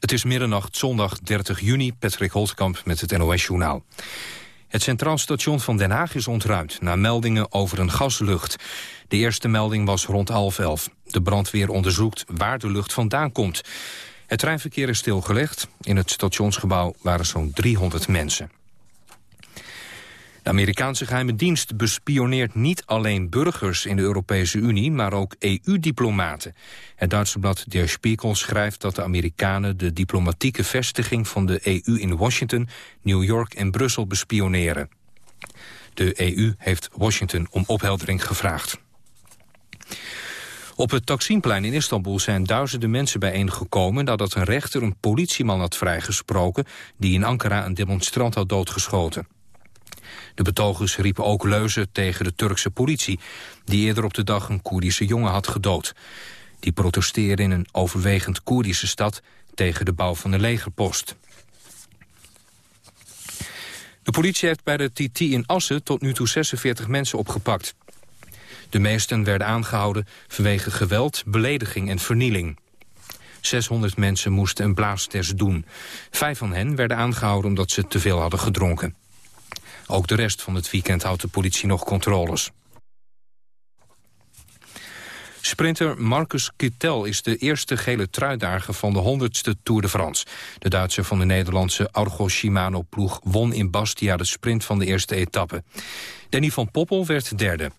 Het is middernacht, zondag 30 juni, Patrick Holtkamp met het NOS-journaal. Het Centraal Station van Den Haag is ontruimd... na meldingen over een gaslucht. De eerste melding was rond half elf. De brandweer onderzoekt waar de lucht vandaan komt. Het treinverkeer is stilgelegd. In het stationsgebouw waren zo'n 300 mensen. Amerikaanse geheime dienst bespioneert niet alleen burgers in de Europese Unie, maar ook EU-diplomaten. Het Duitse blad Der Spiegel schrijft dat de Amerikanen de diplomatieke vestiging van de EU in Washington, New York en Brussel bespioneren. De EU heeft Washington om opheldering gevraagd. Op het Taksimplein in Istanbul zijn duizenden mensen bijeengekomen... nadat een rechter een politieman had vrijgesproken... die in Ankara een demonstrant had doodgeschoten. De betogers riepen ook leuzen tegen de Turkse politie... die eerder op de dag een Koerdische jongen had gedood. Die protesteerde in een overwegend Koerdische stad... tegen de bouw van een legerpost. De politie heeft bij de TT in Assen tot nu toe 46 mensen opgepakt. De meesten werden aangehouden vanwege geweld, belediging en vernieling. 600 mensen moesten een blaastest doen. Vijf van hen werden aangehouden omdat ze te veel hadden gedronken. Ook de rest van het weekend houdt de politie nog controles. Sprinter Marcus Kittel is de eerste gele truidager van de 100ste Tour de France. De Duitser van de Nederlandse Argo Shimano-ploeg won in Bastia de sprint van de eerste etappe. Danny van Poppel werd derde.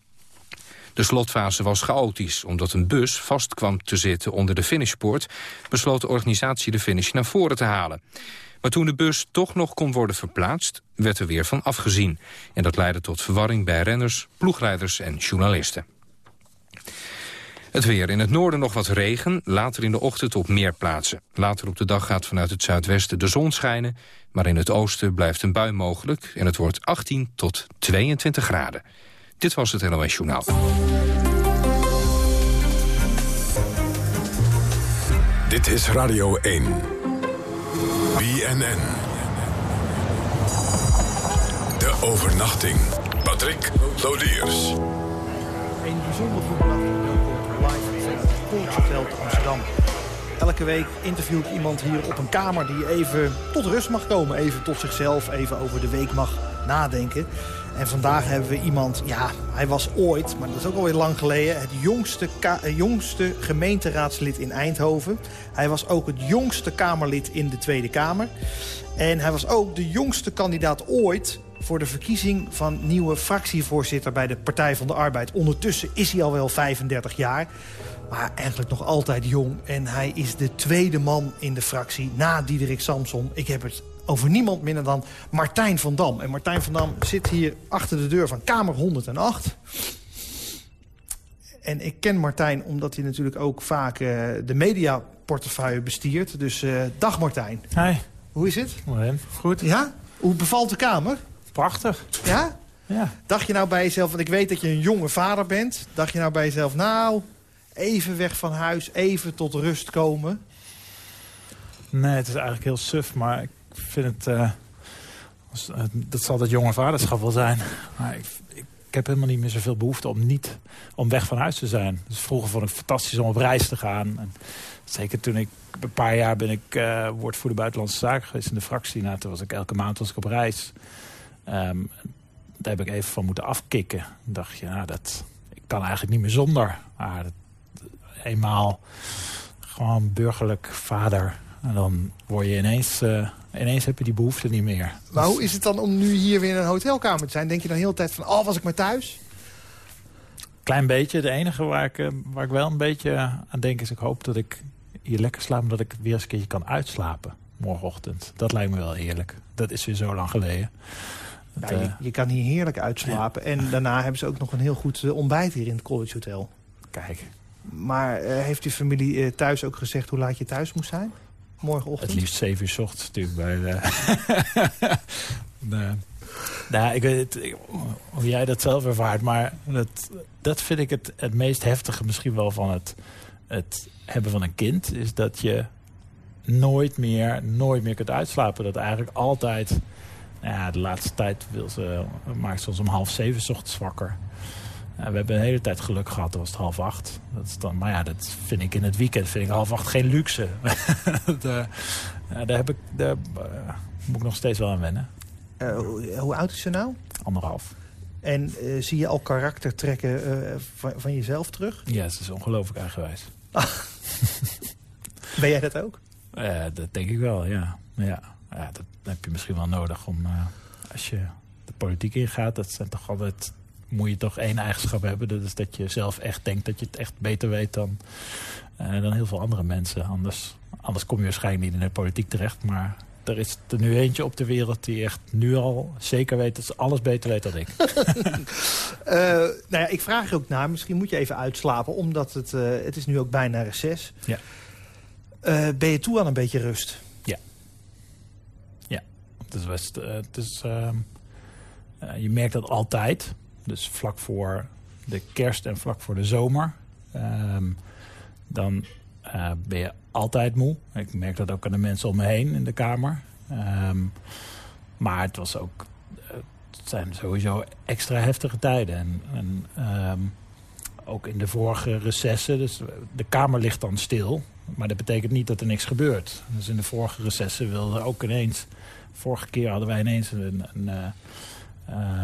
De slotfase was chaotisch. Omdat een bus vast kwam te zitten onder de finishpoort... besloot de organisatie de finish naar voren te halen. Maar toen de bus toch nog kon worden verplaatst, werd er weer van afgezien. En dat leidde tot verwarring bij renners, ploegleiders en journalisten. Het weer. In het noorden nog wat regen, later in de ochtend op meer plaatsen. Later op de dag gaat vanuit het zuidwesten de zon schijnen... maar in het oosten blijft een bui mogelijk... en het wordt 18 tot 22 graden. Dit was het NOS Journaal. Dit is Radio 1. BNN. De overnachting. Patrick Lodiers. Een bijzonder nacht. Live van het Kooltjesveld Amsterdam. Elke week interview ik iemand hier op een kamer die even tot rust mag komen. Even tot zichzelf, even over de week mag nadenken. En vandaag hebben we iemand, ja, hij was ooit, maar dat is ook alweer lang geleden... het jongste, jongste gemeenteraadslid in Eindhoven. Hij was ook het jongste Kamerlid in de Tweede Kamer. En hij was ook de jongste kandidaat ooit voor de verkiezing van nieuwe fractievoorzitter bij de Partij van de Arbeid. Ondertussen is hij al wel 35 jaar, maar eigenlijk nog altijd jong. En hij is de tweede man in de fractie na Diederik Samson. Ik heb het over niemand minder dan Martijn van Dam. En Martijn van Dam zit hier achter de deur van Kamer 108. En ik ken Martijn omdat hij natuurlijk ook vaak uh, de mediaportefeuille bestiert. Dus uh, dag Martijn. Hi. Hoe is het? Goed. Ja? Hoe bevalt de Kamer? Prachtig. Ja? Ja. Dacht je nou bij jezelf, want ik weet dat je een jonge vader bent. Dacht je nou bij jezelf, nou, even weg van huis, even tot rust komen? Nee, het is eigenlijk heel suf, maar ik vind het... Uh, dat zal dat jonge vaderschap wel zijn. Maar ik, ik, heb helemaal niet meer zoveel behoefte om niet om weg van huis te zijn. Dus vroeger vond ik het fantastisch om op reis te gaan. En zeker toen ik een paar jaar ben ik uh, woordvoerder buitenlandse zaken geweest in de fractie. Nou, toen was ik elke maand was ik op reis. Um, daar heb ik even van moeten afkicken. Ik dacht, ja, dat, ik kan eigenlijk niet meer zonder. Maar dat, eenmaal gewoon burgerlijk vader. En dan word je ineens, uh, ineens heb je die behoefte niet meer. Maar hoe is het dan om nu hier weer in een hotelkamer te zijn? Denk je dan de hele tijd van, oh, was ik maar thuis? Klein beetje. De enige waar ik, waar ik wel een beetje aan denk is... ik hoop dat ik hier lekker slaap... dat ik weer eens een keertje kan uitslapen morgenochtend. Dat lijkt me wel eerlijk. Dat is weer zo lang geleden. Dat, ja, je, je, kan hier heerlijk uitslapen. Ja. En daarna hebben ze ook nog een heel goed ontbijt hier in het College Hotel. Kijk. Maar uh, heeft uw familie uh, thuis ook gezegd hoe laat je thuis moest zijn? Morgenochtend? Het liefst 7 uur s ochtends natuurlijk. Bij de... de... Nou, ik weet of jij dat zelf ervaart, maar dat, dat vind ik het, het meest heftige misschien wel van het, het hebben van een kind. Is dat je nooit meer, nooit meer kunt uitslapen. Dat eigenlijk altijd... Nou ja, de laatste tijd wil ze, maakt ze ons om half zeven ochtends wakker. We hebben een hele tijd geluk gehad, dan was het half acht. Dat is dan, maar ja, dat vind ik in het weekend vind ik half acht geen luxe. daar, daar, heb ik, daar moet ik nog steeds wel aan wennen. Hoe, hoe, oud is ze nou? Anderhalf. En zie je al karaktertrekken van, van, jezelf terug? Ja, ze is ongelooflijk eigenwijs. ben jij dat ook? dat denk ik wel, ja. ja. ja dat heb je misschien wel nodig om, als je de politiek ingaat... dat zijn toch altijd moet je toch één eigenschap hebben. Dat is dat je zelf echt denkt dat je het echt beter weet dan, uh, dan heel veel andere mensen. Anders, anders kom je waarschijnlijk niet in de politiek terecht. Maar er is er nu eentje op de wereld die echt nu al zeker weet dat ze alles beter weet dan ik. uh, nou ja, ik vraag er ook naar. Misschien moet je even uitslapen, omdat het, uh, het is nu ook bijna reces. Ja. ben je toe aan een beetje rust? Ja. Ja. Het is best, het is, ehm, je merkt dat altijd. Dus vlak voor de kerst en vlak voor de zomer. Um, dan uh, ben je altijd moe. Ik merk dat ook aan de mensen om me heen in de kamer. Um, maar het was ook... Uh, het zijn sowieso extra heftige tijden. En, en um, ook in de vorige recessen. Dus de kamer ligt dan stil. Maar dat betekent niet dat er niks gebeurt. Dus in de vorige recessen wilden ook ineens... Vorige keer hadden wij ineens een... een uh,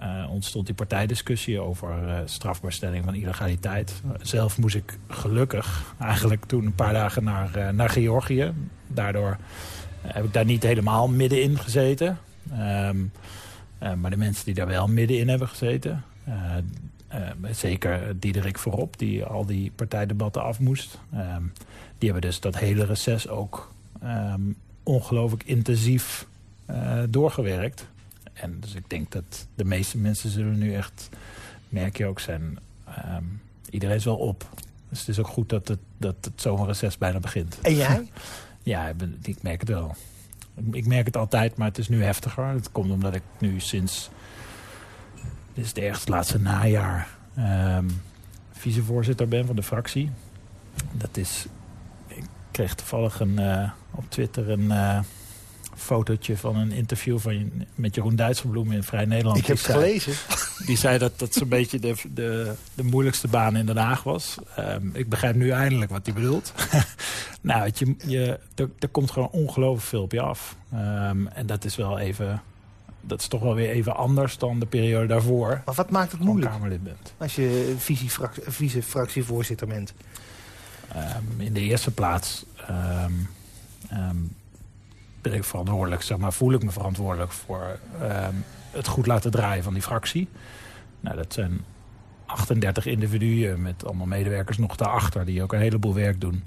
uh, ontstond die partijdiscussie over uh, strafbaarstelling van illegaliteit. Zelf moest ik gelukkig eigenlijk toen een paar dagen naar, uh, naar Georgië. Daardoor heb ik daar niet helemaal middenin gezeten. Um, maar de mensen die daar wel middenin hebben gezeten... zeker Diederik voorop, die al die partijdebatten af moest... Um, die hebben dus dat hele reces ook um, ongelooflijk intensief doorgewerkt. En dus ik denk dat de meeste mensen zullen nu echt, merk je ook, zijn... Um, iedereen is wel op. Dus het is ook goed dat het, dat het zomerreces bijna begint. En jij? ja, ik merk het wel. Ik merk het altijd, maar het is nu heftiger. Het komt omdat ik nu sinds... Dit is het echt laatste najaar... Um, vicevoorzitter ben van de fractie. Dat is... Ik kreeg toevallig een, uh, op Twitter een... Uh, fotootje van een interview van, met Jeroen Duitserbloem in Vrij Nederland. Ik heb het gelezen. Die zei dat dat zo'n beetje de, de, de moeilijkste baan in Den Haag was. Um, ik begrijp nu eindelijk wat hij bedoelt. nou, je, je, er, er komt gewoon ongelooflijk veel op je af. Um, en dat is wel even... Dat is toch wel weer even anders dan de periode daarvoor. Maar wat maakt het moeilijk Kamerlid bent. als je vice-fractievoorzitter bent? Um, in de eerste plaats ik verantwoordelijk, zeg maar, voel ik me verantwoordelijk voor um, het goed laten draaien van die fractie. Nou, dat zijn 38 individuen met allemaal medewerkers nog daarachter die ook een heleboel werk doen.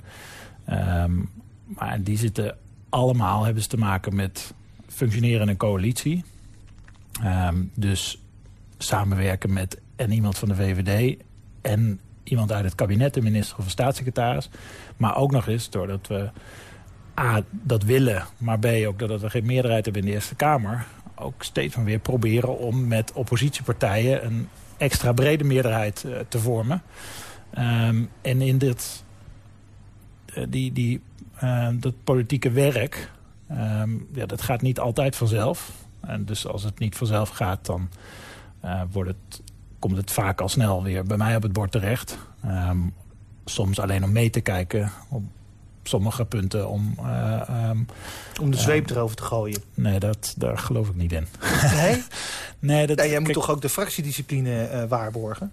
Um, maar die zitten allemaal, hebben ze te maken met functioneren in een coalitie. Um, dus samenwerken met en iemand van de VVD en iemand uit het kabinet, de minister of een staatssecretaris. Maar ook nog eens doordat we A, dat willen, maar B, ook dat we geen meerderheid hebben in de Eerste Kamer... ook steeds van weer proberen om met oppositiepartijen... een extra brede meerderheid uh, te vormen. Um, en in dit, uh, die, die, uh, dat politieke werk, um, ja, dat gaat niet altijd vanzelf. En dus als het niet vanzelf gaat, dan wordt het, komt het vaak al snel weer bij mij op het bord terecht. Soms alleen om mee te kijken, sommige punten om... Uh, um, om de zweep uh, erover te gooien? Nee, dat, daar geloof ik niet in. Nee? nee dat, jij moet kijk, toch ook de fractiediscipline uh, waarborgen?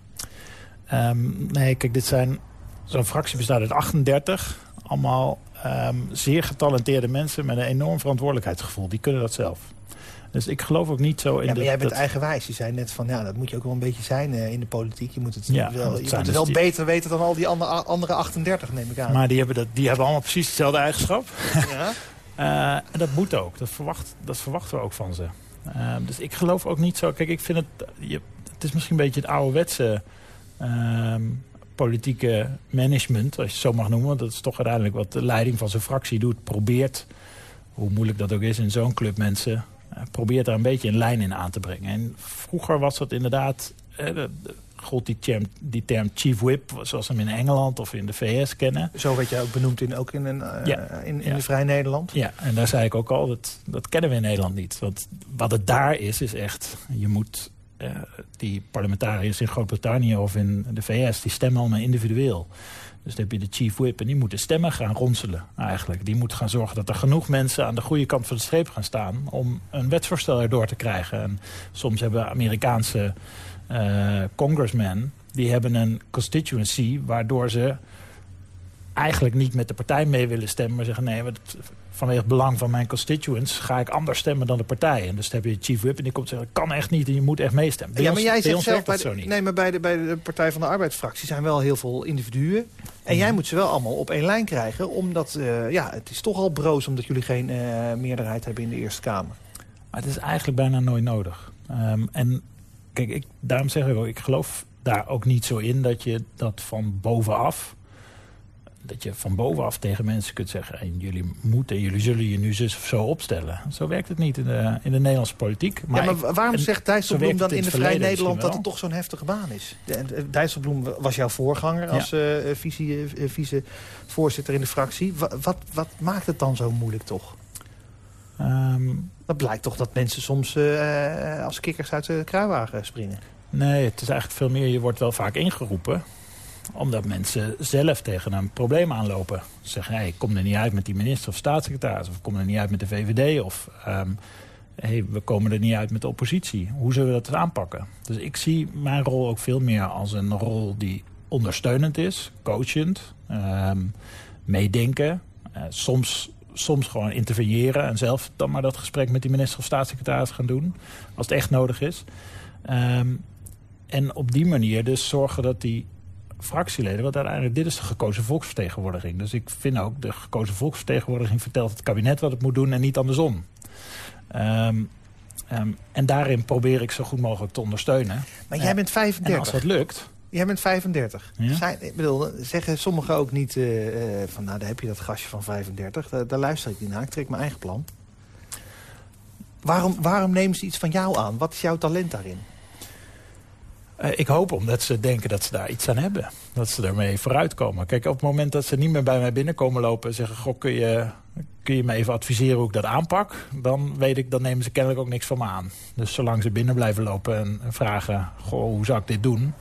Um, nee, kijk, dit zijn... Zo'n fractie bestaat uit 38. Allemaal um, zeer getalenteerde mensen met een enorm verantwoordelijkheidsgevoel. Die kunnen dat zelf. Dus ik geloof ook niet zo in... Ja, maar jij bent dat... eigenwijs. Je zei net van, ja, dat moet je ook wel een beetje zijn uh, in de politiek. Je moet het ja, wel, je moet het wel die... beter weten dan al die andere, andere 38, neem ik aan. Maar die hebben, dat, die hebben allemaal precies hetzelfde eigenschap. Ja. uh, en dat moet ook. Dat, verwacht, dat verwachten we ook van ze. Uh, dus ik geloof ook niet zo... Kijk, ik vind het... Je, het is misschien een beetje het ouderwetse... Ehm, politieke management, als je het zo mag noemen. Dat is toch uiteindelijk wat de leiding van zijn fractie doet. Probeert, hoe moeilijk dat ook is in zo'n club mensen probeert daar een beetje een lijn in aan te brengen. En vroeger was dat inderdaad... Eh, God die term, die term chief whip, zoals we hem in Engeland of in de VS kennen. Zo werd je ook benoemd in, ook in, een, uh, ja. in, in ja. de Vrij Nederland. Ja, en daar zei ik ook al, dat, dat kennen we in Nederland niet. Want wat het daar is, is echt, je moet die parlementariërs in Groot-Brittannië of in de VS... die stemmen allemaal individueel. Dus dan heb je de chief whip en die moet de stemmen gaan ronselen eigenlijk. Die moet gaan zorgen dat er genoeg mensen aan de goede kant van de streep gaan staan... om een wetsvoorstel erdoor te krijgen. En soms hebben Amerikaanse uh, congressmen... die hebben een constituency waardoor ze eigenlijk niet met de partij mee willen stemmen... maar zeggen nee, vanwege het belang van mijn constituents... ga ik anders stemmen dan de partij. En dus heb je Chief Whip en die komt zeggen... kan echt niet en je moet echt meestemmen. Bij ja, maar jij zegt zelf... Bij de, nee, maar bij de, bij de Partij van de Arbeidsfractie zijn wel heel veel individuen. En jij moet ze wel allemaal op één lijn krijgen. Omdat, uh, ja, het is toch al broos omdat jullie geen uh, meerderheid hebben in de Eerste Kamer. Maar het is eigenlijk bijna nooit nodig. Um, en kijk, ik, daarom zeg ik ook, ik geloof daar ook niet zo in... dat je dat van bovenaf dat je van bovenaf tegen mensen kunt zeggen... En jullie moeten, jullie zullen je nu zus of zo opstellen. Zo werkt het niet in de, in de Nederlandse politiek. Maar, ja, maar waarom zegt Dijsselbloem dan in, de Vrij Nederland... dat het toch zo'n heftige baan is? Dijsselbloem was jouw voorganger als ja. uh, vice, uh, vicevoorzitter in de fractie. Wat, wat, wat, maakt het dan zo moeilijk toch? Um, dat blijkt toch dat mensen soms uh, als kikkers uit de kruiwagen springen. Nee, het is eigenlijk veel meer... je wordt wel vaak ingeroepen omdat mensen zelf tegen een probleem aanlopen. Ze zeggen, hey, ik kom er niet uit met die minister of staatssecretaris... of ik kom er niet uit met de VVD... of um, hey, we komen er niet uit met de oppositie. Hoe zullen we dat aanpakken? Dus ik zie mijn rol ook veel meer als een rol die ondersteunend is... coachend, um, meedenken, uh, soms soms gewoon interveneren... en zelf dan maar dat gesprek met die minister of staatssecretaris gaan doen... als het echt nodig is. Um, en op die manier dus zorgen dat die fractieleden. Want uiteindelijk, dit is de gekozen volksvertegenwoordiging. Dus ik vind ook, de gekozen volksvertegenwoordiging vertelt het kabinet wat het moet doen en niet andersom. Um, um, en daarin probeer ik zo goed mogelijk te ondersteunen. Maar jij bent 35. En als dat lukt... Jij bent 35. Ja? Zijn, ik bedoel, zeggen sommigen ook niet uh, uh, van... nou, daar heb je dat gastje van 35. Daar, daar, luister ik niet naar. Ik trek mijn eigen plan. Waarom, waarom nemen ze iets van jou aan? Wat is jouw talent daarin? Uh, ik hoop omdat ze denken dat ze daar iets aan hebben. Dat ze ermee vooruitkomen. Kijk, op het moment dat ze niet meer bij mij binnenkomen lopen... en zeggen, goh, kun je, kun je me even adviseren hoe ik dat aanpak... dan weet ik, dan nemen ze kennelijk ook niks van me aan. Dus zolang ze binnen blijven lopen en, en vragen... goh, hoe zou ik dit doen?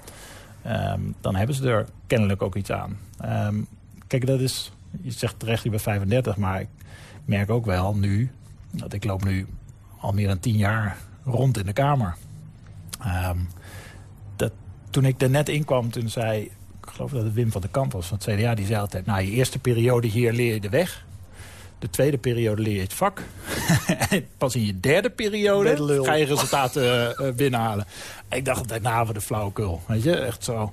Um, dan hebben ze er kennelijk ook iets aan. Um, kijk, dat is... Je zegt terecht, je bent 35, maar ik merk ook wel nu... dat ik loop nu al meer dan tien jaar rond in de Kamer... Um, toen ik er net in kwam, toen zei... ik geloof dat het Wim van der Kamp was van het CDA... die zei altijd, nou, je eerste periode hier leer je de weg. De tweede periode leer je het vak. Pas in je derde periode ga je resultaten uh, binnenhalen. ik dacht altijd, nou, wat de flauwekul. Weet je, echt zo.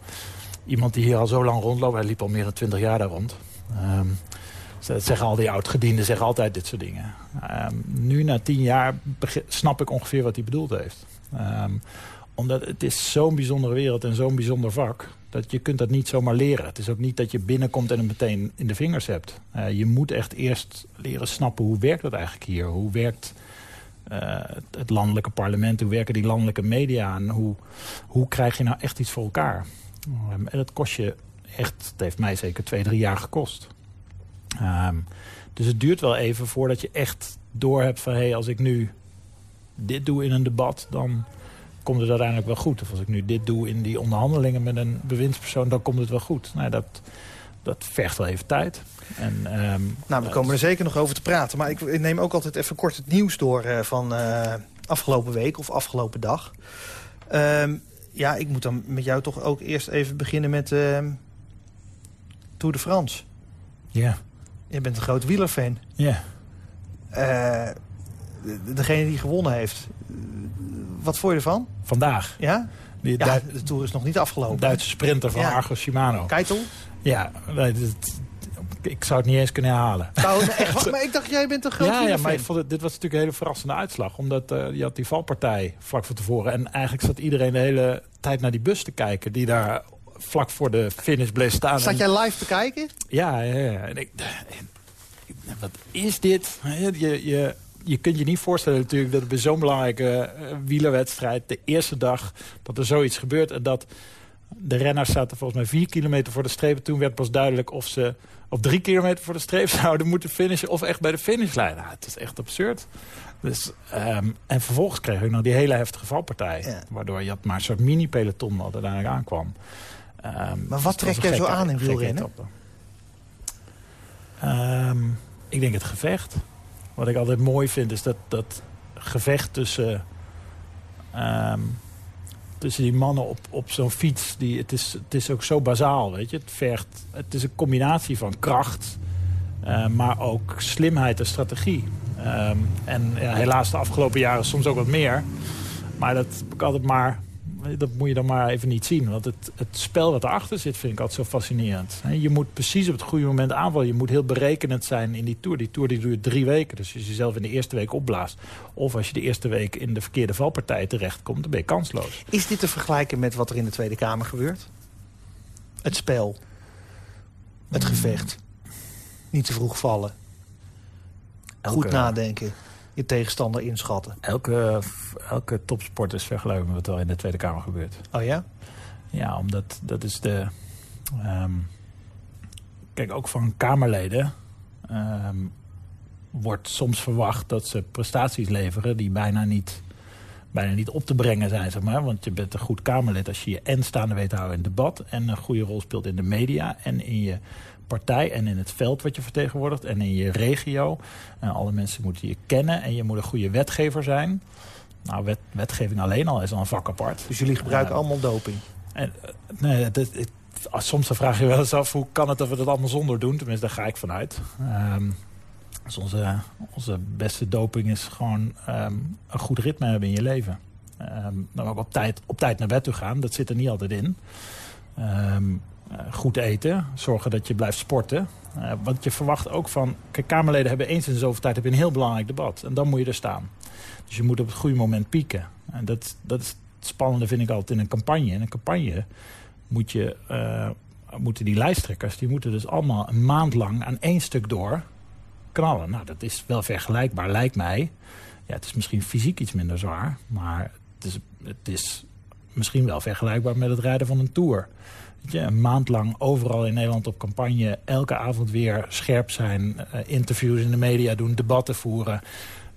Iemand die hier al zo lang rondloopt, hij liep al meer dan twintig jaar daar rond. Um, zeggen al die oud-gedienden zeggen altijd dit soort dingen. Um, nu, na tien jaar, snap ik ongeveer wat hij bedoeld heeft. Um, omdat het is zo'n bijzondere wereld en zo'n bijzonder vak... dat je kunt dat niet zomaar leren. Het is ook niet dat je binnenkomt en het meteen in de vingers hebt. Uh, je moet echt eerst leren snappen hoe werkt dat eigenlijk hier. Hoe werkt uh, het landelijke parlement, hoe werken die landelijke media... en hoe, hoe krijg je nou echt iets voor elkaar. Um, en dat kost je echt, het heeft mij zeker twee, drie jaar gekost. Um, dus het duurt wel even voordat je echt doorhebt van... hé, hey, als ik nu dit doe in een debat, dan komt het uiteindelijk wel goed. Of als ik nu dit doe in die onderhandelingen met een bewindspersoon, dan komt het wel goed. Nou, dat, dat vergt wel even tijd. En, um, nou, we komen er zeker nog over te praten. Maar ik, neem ook altijd even kort het nieuws door uh, van uh, afgelopen week of afgelopen dag. Um, ja, ik moet dan met jou toch ook eerst even beginnen met uh, Tour de France. Ja. Je bent een groot wielerfan. Ja. degene die gewonnen heeft, wat vond je ervan? Vandaag? Ja? ja, de Tour is nog niet afgelopen. Duitse sprinter van Argo Shimano. Keitel? Ja, ik zou het niet eens kunnen herhalen. Nou, echt, maar ik dacht, jij bent een groot Ja, ja maar ik vond het, dit was natuurlijk een hele verrassende uitslag. Omdat uh, je had die valpartij vlak voor tevoren. En eigenlijk zat iedereen de hele tijd naar die bus te kijken... die daar vlak voor de finish bleef staan. Zat jij live te kijken? Ja, ja, ja. En ik, wat is dit? Je, je, je kunt je niet voorstellen natuurlijk dat bij zo'n belangrijke uh, wielerwedstrijd... de eerste dag dat er zoiets gebeurt en dat De renners zaten volgens mij vier kilometer voor de streep. Toen werd pas duidelijk of ze op drie kilometer voor de streep zouden moeten finishen... of echt bij de finishlijn. Nou, het is echt absurd. Dus, ehm, en vervolgens kreeg ik nog die hele heftige valpartij. Waardoor je had maar een soort mini-peloton wat uiteindelijk aankwam. Um, maar wat trekt er zo aan in wielrennen? Um, ik denk het gevecht. Wat ik altijd mooi vind is dat, dat gevecht tussen, um, tussen die mannen op, op zo'n fiets. Die, het, is, het is ook zo bazaal, weet je. Het, vergt, het is een combinatie van kracht, uh, maar ook slimheid en strategie. Um, en ja, helaas de afgelopen jaren soms ook wat meer. Maar dat heb ik altijd maar dat moet je dan maar even niet zien. Want het, het spel wat erachter zit vind ik altijd zo fascinerend. Je moet precies op het goede moment aanvallen. Je moet heel berekenend zijn in die Tour. Die Tour die duurt drie weken. Dus als je jezelf in de eerste week opblaast... of als je de eerste week in de verkeerde valpartij terechtkomt... dan ben je kansloos. Is dit te vergelijken met wat er in de Tweede Kamer gebeurt? Het spel. Het gevecht. Niet te vroeg vallen. Goed nadenken je tegenstander inschatten. Elke, elke topsport is vergelijkbaar met wat er in de Tweede Kamer gebeurt. Oh ja? Ja, omdat dat is de... Um, kijk, ook van Kamerleden... Um, wordt soms verwacht dat ze prestaties leveren... die bijna niet, bijna niet op te brengen zijn, zeg maar. Want je bent een goed Kamerlid als je je en staande weet te houden in het debat... en een goede rol speelt in de media en in je partij en in het veld wat je vertegenwoordigt en in je regio. En alle mensen moeten je kennen en je moet een goede wetgever zijn. Nou, wet, wetgeving alleen al is al een vak apart. Dus jullie gebruiken allemaal doping? En, eh, nee, dat, soms dan vraag je wel eens af hoe kan het dat we dat allemaal zonder doen. Tenminste, daar ga ik vanuit. Um, dus onze, onze beste doping is gewoon um, een goed ritme hebben in je leven. Um, dan ook op tijd, op tijd naar bed toe gaan. Dat zit er niet altijd in. Um, goed eten, zorgen dat je blijft sporten. Uh, want je verwacht ook van... Kijk, Kamerleden hebben eens in zoveel tijd heb een heel belangrijk debat. En dan moet je er staan. Dus je moet op het goede moment pieken. En dat, dat is het spannende vind ik altijd in een campagne. In een campagne moet je, uh, moeten die lijsttrekkers... die moeten dus allemaal een maand lang aan één stuk door knallen. Nou, dat is wel vergelijkbaar, lijkt mij. Ja, het is misschien fysiek iets minder zwaar. Maar het is, het is misschien wel vergelijkbaar met het rijden van een Tour je, een maand lang overal in Nederland op campagne... elke avond weer scherp zijn, uh, interviews in de media doen, debatten voeren.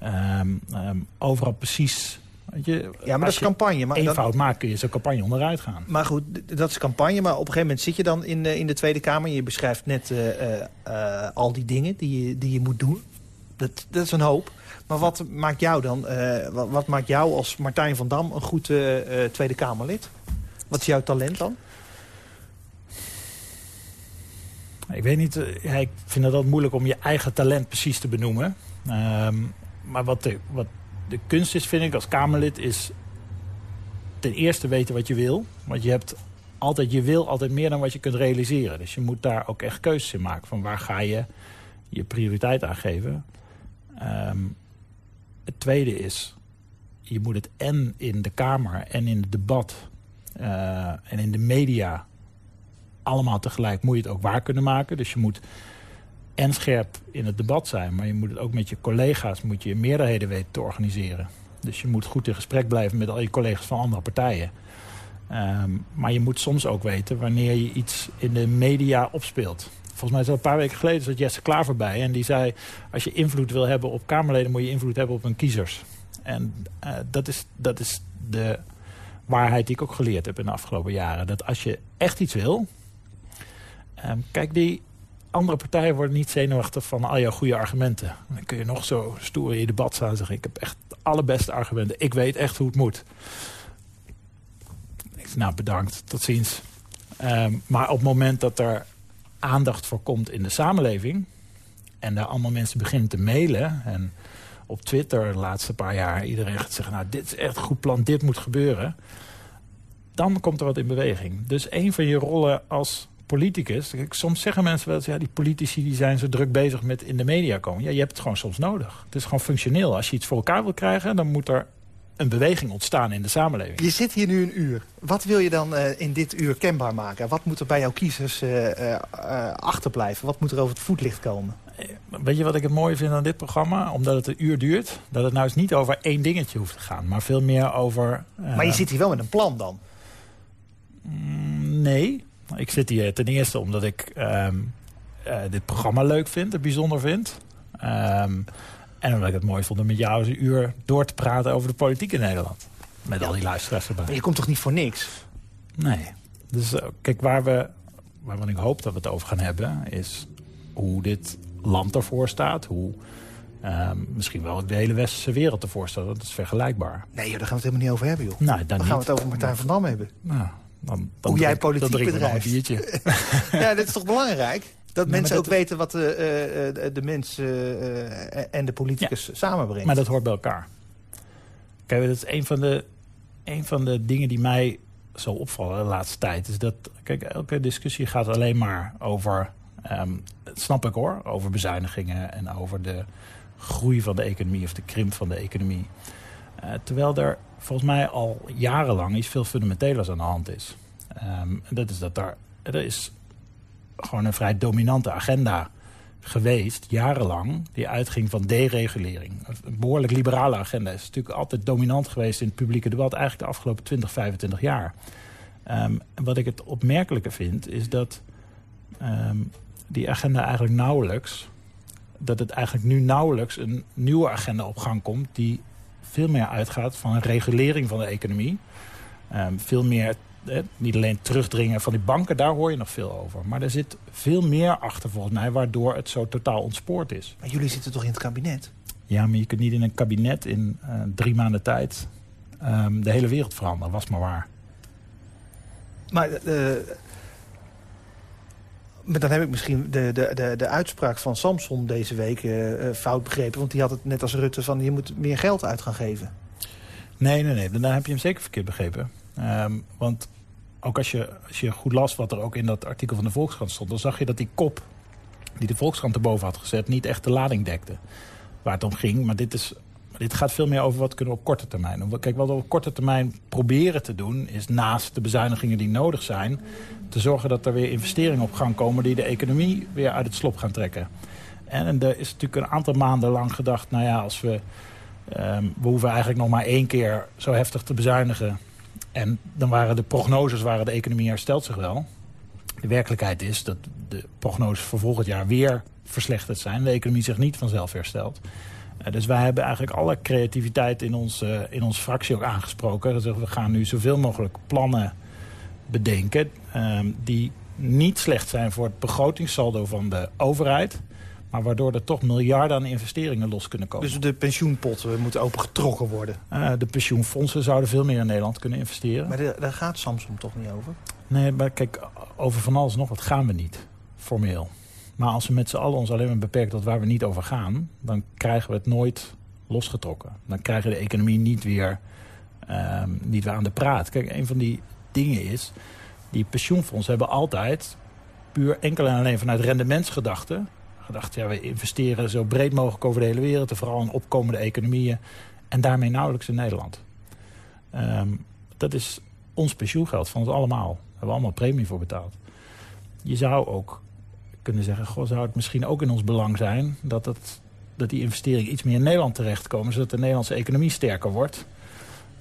Um, um, overal precies... Je, ja, maar dat is campagne. Maar één fout maakt, kun je zo'n campagne onderuit gaan. Maar goed, dat is campagne. Maar op een gegeven moment zit je dan in, de, in de Tweede Kamer. Je beschrijft net uh, uh, al die dingen die je, die je moet doen. Dat, dat is een hoop. Maar wat maakt jou dan, wat, wat, maakt jou als Martijn van Dam een goed Tweede Kamerlid? Wat is jouw talent dan? Ik weet niet, eh, ik vind het altijd moeilijk om je eigen talent precies te benoemen. Ehm, maar wat de, wat de kunst is, vind ik, als Kamerlid... is ten eerste weten wat je wil. Want je hebt altijd, je wil altijd meer dan wat je kunt realiseren. Dus je moet daar ook echt keuzes in maken. Van waar ga je je prioriteit aan geven. Ehm, het tweede is, je moet het en in de Kamer en in het debat... Uh, en in de media allemaal tegelijk moet je het ook waar kunnen maken. Dus je moet en scherp in het debat zijn... maar je moet het ook met je collega's moet je meerderheden weten te organiseren. Dus je moet goed in gesprek blijven met al je collega's van andere partijen. Um, maar je moet soms ook weten wanneer je iets in de media opspeelt. Volgens mij is dat een paar weken geleden zat Jesse Klaver bij. En die zei, als je invloed wil hebben op Kamerleden... moet je invloed hebben op hun kiezers. En uh, dat, is, dat is de waarheid die ik ook geleerd heb in de afgelopen jaren. Dat als je echt iets wil, Um, kijk, die andere partijen worden niet zenuwachtig van al jouw goede argumenten. Dan kun je nog zo stoer in je debat staan en zeggen... ik heb echt de allerbeste argumenten. Ik weet echt hoe het moet. Nou, bedankt. Tot ziens. Um, maar op het moment dat er aandacht voor komt in de samenleving... en daar allemaal mensen beginnen te mailen... en op Twitter de laatste paar jaar iedereen gaat zeggen... nou, dit is echt een goed plan, dit moet gebeuren... dan komt er wat in beweging. Dus een van je rollen als politicus... Soms zeggen mensen wel eens, ja, die politici die zijn zo druk bezig met in de media komen. Ja, je hebt het gewoon soms nodig. Het is gewoon functioneel. Als je iets voor elkaar wil krijgen, dan moet er een beweging ontstaan in de samenleving. Je zit hier nu een uur. Wat wil je dan uh, in dit uur kenbaar maken? Wat moet er bij jouw kiezers uh, uh, achterblijven? Wat moet er over het voetlicht komen? Weet je wat ik het mooie vind aan dit programma? Omdat het een uur duurt. Dat het nou eens niet over één dingetje hoeft te gaan. Maar veel meer over... maar je zit hier wel met een plan dan? Mm, nee. Ik zit hier ten eerste omdat ik ehm, eh, dit programma leuk vind, het bijzonder vind. Ehm, en omdat ik het mooi vond om met jou eens een uur door te praten over de politiek in Nederland. Met al die luisteraars erbij. Maar je komt toch niet voor niks? Nee. Dus uh, kijk, waar we, waarvan ik hoop dat we het over gaan hebben... is hoe dit land ervoor staat. Hoe um, misschien wel de hele westerse wereld ervoor staat. Dat is vergelijkbaar. Nee, joh, daar gaan we het helemaal niet over hebben, joh. Nou, dan, dan gaan we het over Martijn van Dam hebben. Nou, dan, dan hoe jij politiek dan bedrijft. Een biertje. ja, dat is toch belangrijk? Dat mensen dat- ook weten wat de, eh, eh, de mens eh, en de politicus samenbrengt. Maar dat hoort bij elkaar. Kijk, dat is een van de, een van de dingen die mij zo opvallen de laatste tijd. Is dat, kijk, elke discussie gaat alleen maar over, ehm, dat snap ik hoor, over bezuinigingen en over de groei van de economie of de krimp van de economie. Eh, terwijl er volgens mij al jarenlang iets veel fundamentelers aan de hand is. En dat is dat daar, er is gewoon een vrij dominante agenda geweest, jarenlang, die uitging van deregulering. Een behoorlijk liberale agenda is natuurlijk altijd dominant geweest in het publieke debat, eigenlijk de afgelopen 20, 25 jaar. Ehm, wat ik het opmerkelijke vind, is dat ehm, die agenda eigenlijk nauwelijks, dat het eigenlijk nu nauwelijks een nieuwe agenda op gang komt, die veel meer uitgaat van een regulering van de economie. Ehm, veel meer, eh, niet alleen terugdringen van die banken, daar hoor je nog veel over. Maar er zit veel meer achter volgens mij, waardoor het zo totaal ontspoord is. Maar jullie zitten toch in het kabinet? Ja, maar je kunt niet in een kabinet in eh, drie maanden tijd ehm, de hele wereld veranderen, was maar waar. Maar, eh, maar dan heb ik misschien de, de, de, de uitspraak van Samson deze week eh, eh, fout begrepen. Want die had het net als Rutte van je moet meer geld uit gaan geven. Nee, nee, nee. Dan heb je hem zeker verkeerd begrepen. Ehm, want ook als je, als je goed las wat er ook in dat artikel van de Volkskrant stond... dan zag je dat die kop die de Volkskrant erboven had gezet... niet echt de lading dekte. Waar het om ging. Maar dit, is, dit gaat veel meer over wat kunnen we op korte termijn doen. Kijk, wat we op korte termijn proberen te doen... is naast de bezuinigingen die nodig zijn... te zorgen dat er weer investeringen op gang komen... die de economie weer uit het slop gaan trekken. En, en er is natuurlijk een aantal maanden lang gedacht... nou ja, als we... Ehm, we hoeven eigenlijk nog maar één keer zo heftig te bezuinigen. En dan waren de prognoses, waren de economie herstelt zich wel. De werkelijkheid is dat de prognoses voor volgend jaar weer verslechterd zijn. De economie zich niet vanzelf herstelt. Eh, dus wij hebben eigenlijk alle creativiteit in, ons, eh, in onze fractie ook aangesproken. We gaan nu zoveel mogelijk plannen bedenken... ehm, die niet slecht zijn voor het begrotingssaldo van de overheid... maar waardoor er toch miljarden aan investeringen los kunnen komen. Dus de pensioenpotten moeten opengetrokken worden. Eh, de pensioenfondsen zouden veel meer in Nederland kunnen investeren. Maar de- daar gaat Samson toch niet over? Nee, maar kijk, over van alles nog wat gaan we niet, formeel. Maar als we met z'n allen ons alleen maar beperken tot waar we niet over gaan... dan krijgen we het nooit losgetrokken. Dan krijgen we de economie niet weer, ehm, niet weer aan de praat. Kijk, een van die dingen is... die pensioenfondsen hebben altijd puur enkel en alleen vanuit rendementsgedachten... gedacht, ja, we investeren zo breed mogelijk over de hele wereld... en vooral in opkomende economieën... en daarmee nauwelijks in Nederland. Ehm, dat is ons pensioengeld van ons allemaal. Daar hebben we allemaal premie voor betaald. Je zou ook kunnen zeggen... Goh, zou het misschien ook in ons belang zijn... dat, het, dat die investeringen iets meer in Nederland terechtkomen... zodat de Nederlandse economie sterker wordt.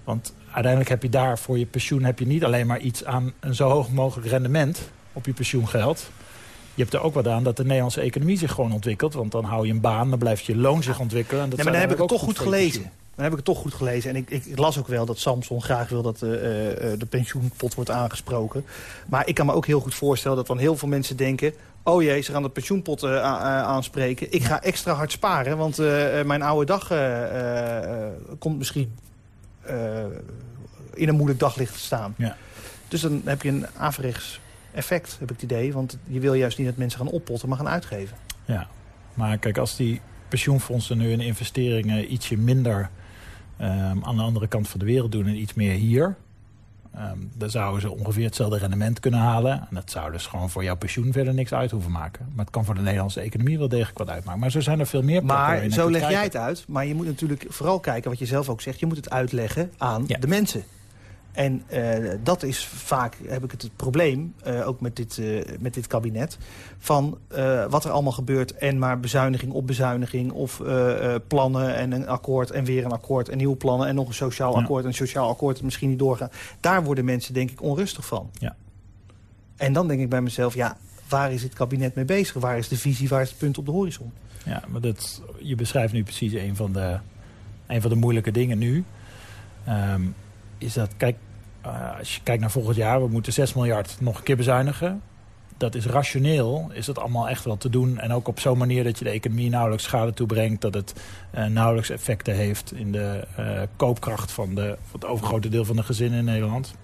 Want uiteindelijk heb je daar voor je pensioen... heb je niet alleen maar iets aan een zo hoog mogelijk rendement op je pensioengeld... Je hebt er ook wat aan dat de Nederlandse economie zich gewoon ontwikkelt. Want dan hou je een baan, dan blijft je loon zich ontwikkelen. En dat Nee, maar dan heb ik het toch goed gelezen. Dan heb ik het toch goed gelezen. En ik, ik las ook wel dat Samson graag wil dat eh, eh, de pensioenpot wordt aangesproken. Maar ik kan me ook heel goed voorstellen dat dan heel veel mensen denken... oh jee, ze gaan de pensioenpot eh, aanspreken. Ik ga extra hard sparen, want eh, eh, mijn oude dag eh, eh, eh, komt misschien eh, in een moeilijk daglicht te staan. Ja. Dus dan heb je een averechts effect, heb ik het idee. Want je wil juist niet dat mensen gaan oppotten, maar gaan uitgeven. Ja, maar kijk, als die pensioenfondsen nu hun investeringen ietsje minder ehm, aan de andere kant van de wereld doen en iets meer hier, ehm, dan zouden ze ongeveer hetzelfde rendement kunnen halen. En dat zou dus gewoon voor jouw pensioen verder niks uit hoeven maken. Maar het kan voor de Nederlandse economie wel degelijk wat uitmaken. Maar zo zijn er veel meer Maar zo leg jij het uit. Maar je moet natuurlijk vooral kijken, wat je zelf ook zegt... je moet het uitleggen aan Ja. de mensen. En eh, dat is vaak, heb ik het, het probleem, eh, ook met dit, eh, met dit kabinet... van wat er allemaal gebeurt en maar bezuiniging op bezuiniging... of plannen en een akkoord en weer een akkoord en nieuwe plannen... en nog een sociaal Ja. akkoord en een sociaal akkoord dat misschien niet doorgaan. Daar worden mensen denk ik onrustig van. En dan denk ik bij mezelf, ja, waar is het kabinet mee bezig? Waar is de visie, waar is het punt op de horizon? Ja, maar dat, je beschrijft nu precies een van de, een van de moeilijke dingen nu. Ehm, is dat, kijk, uh, als je kijkt naar volgend jaar, we moeten 6 miljard nog een keer bezuinigen. Dat is rationeel, is dat allemaal echt wel te doen. En ook op zo'n manier dat je de economie nauwelijks schade toebrengt. Dat het uh, nauwelijks effecten heeft in de uh, koopkracht van, de, van het overgrote deel van de gezinnen in Nederland.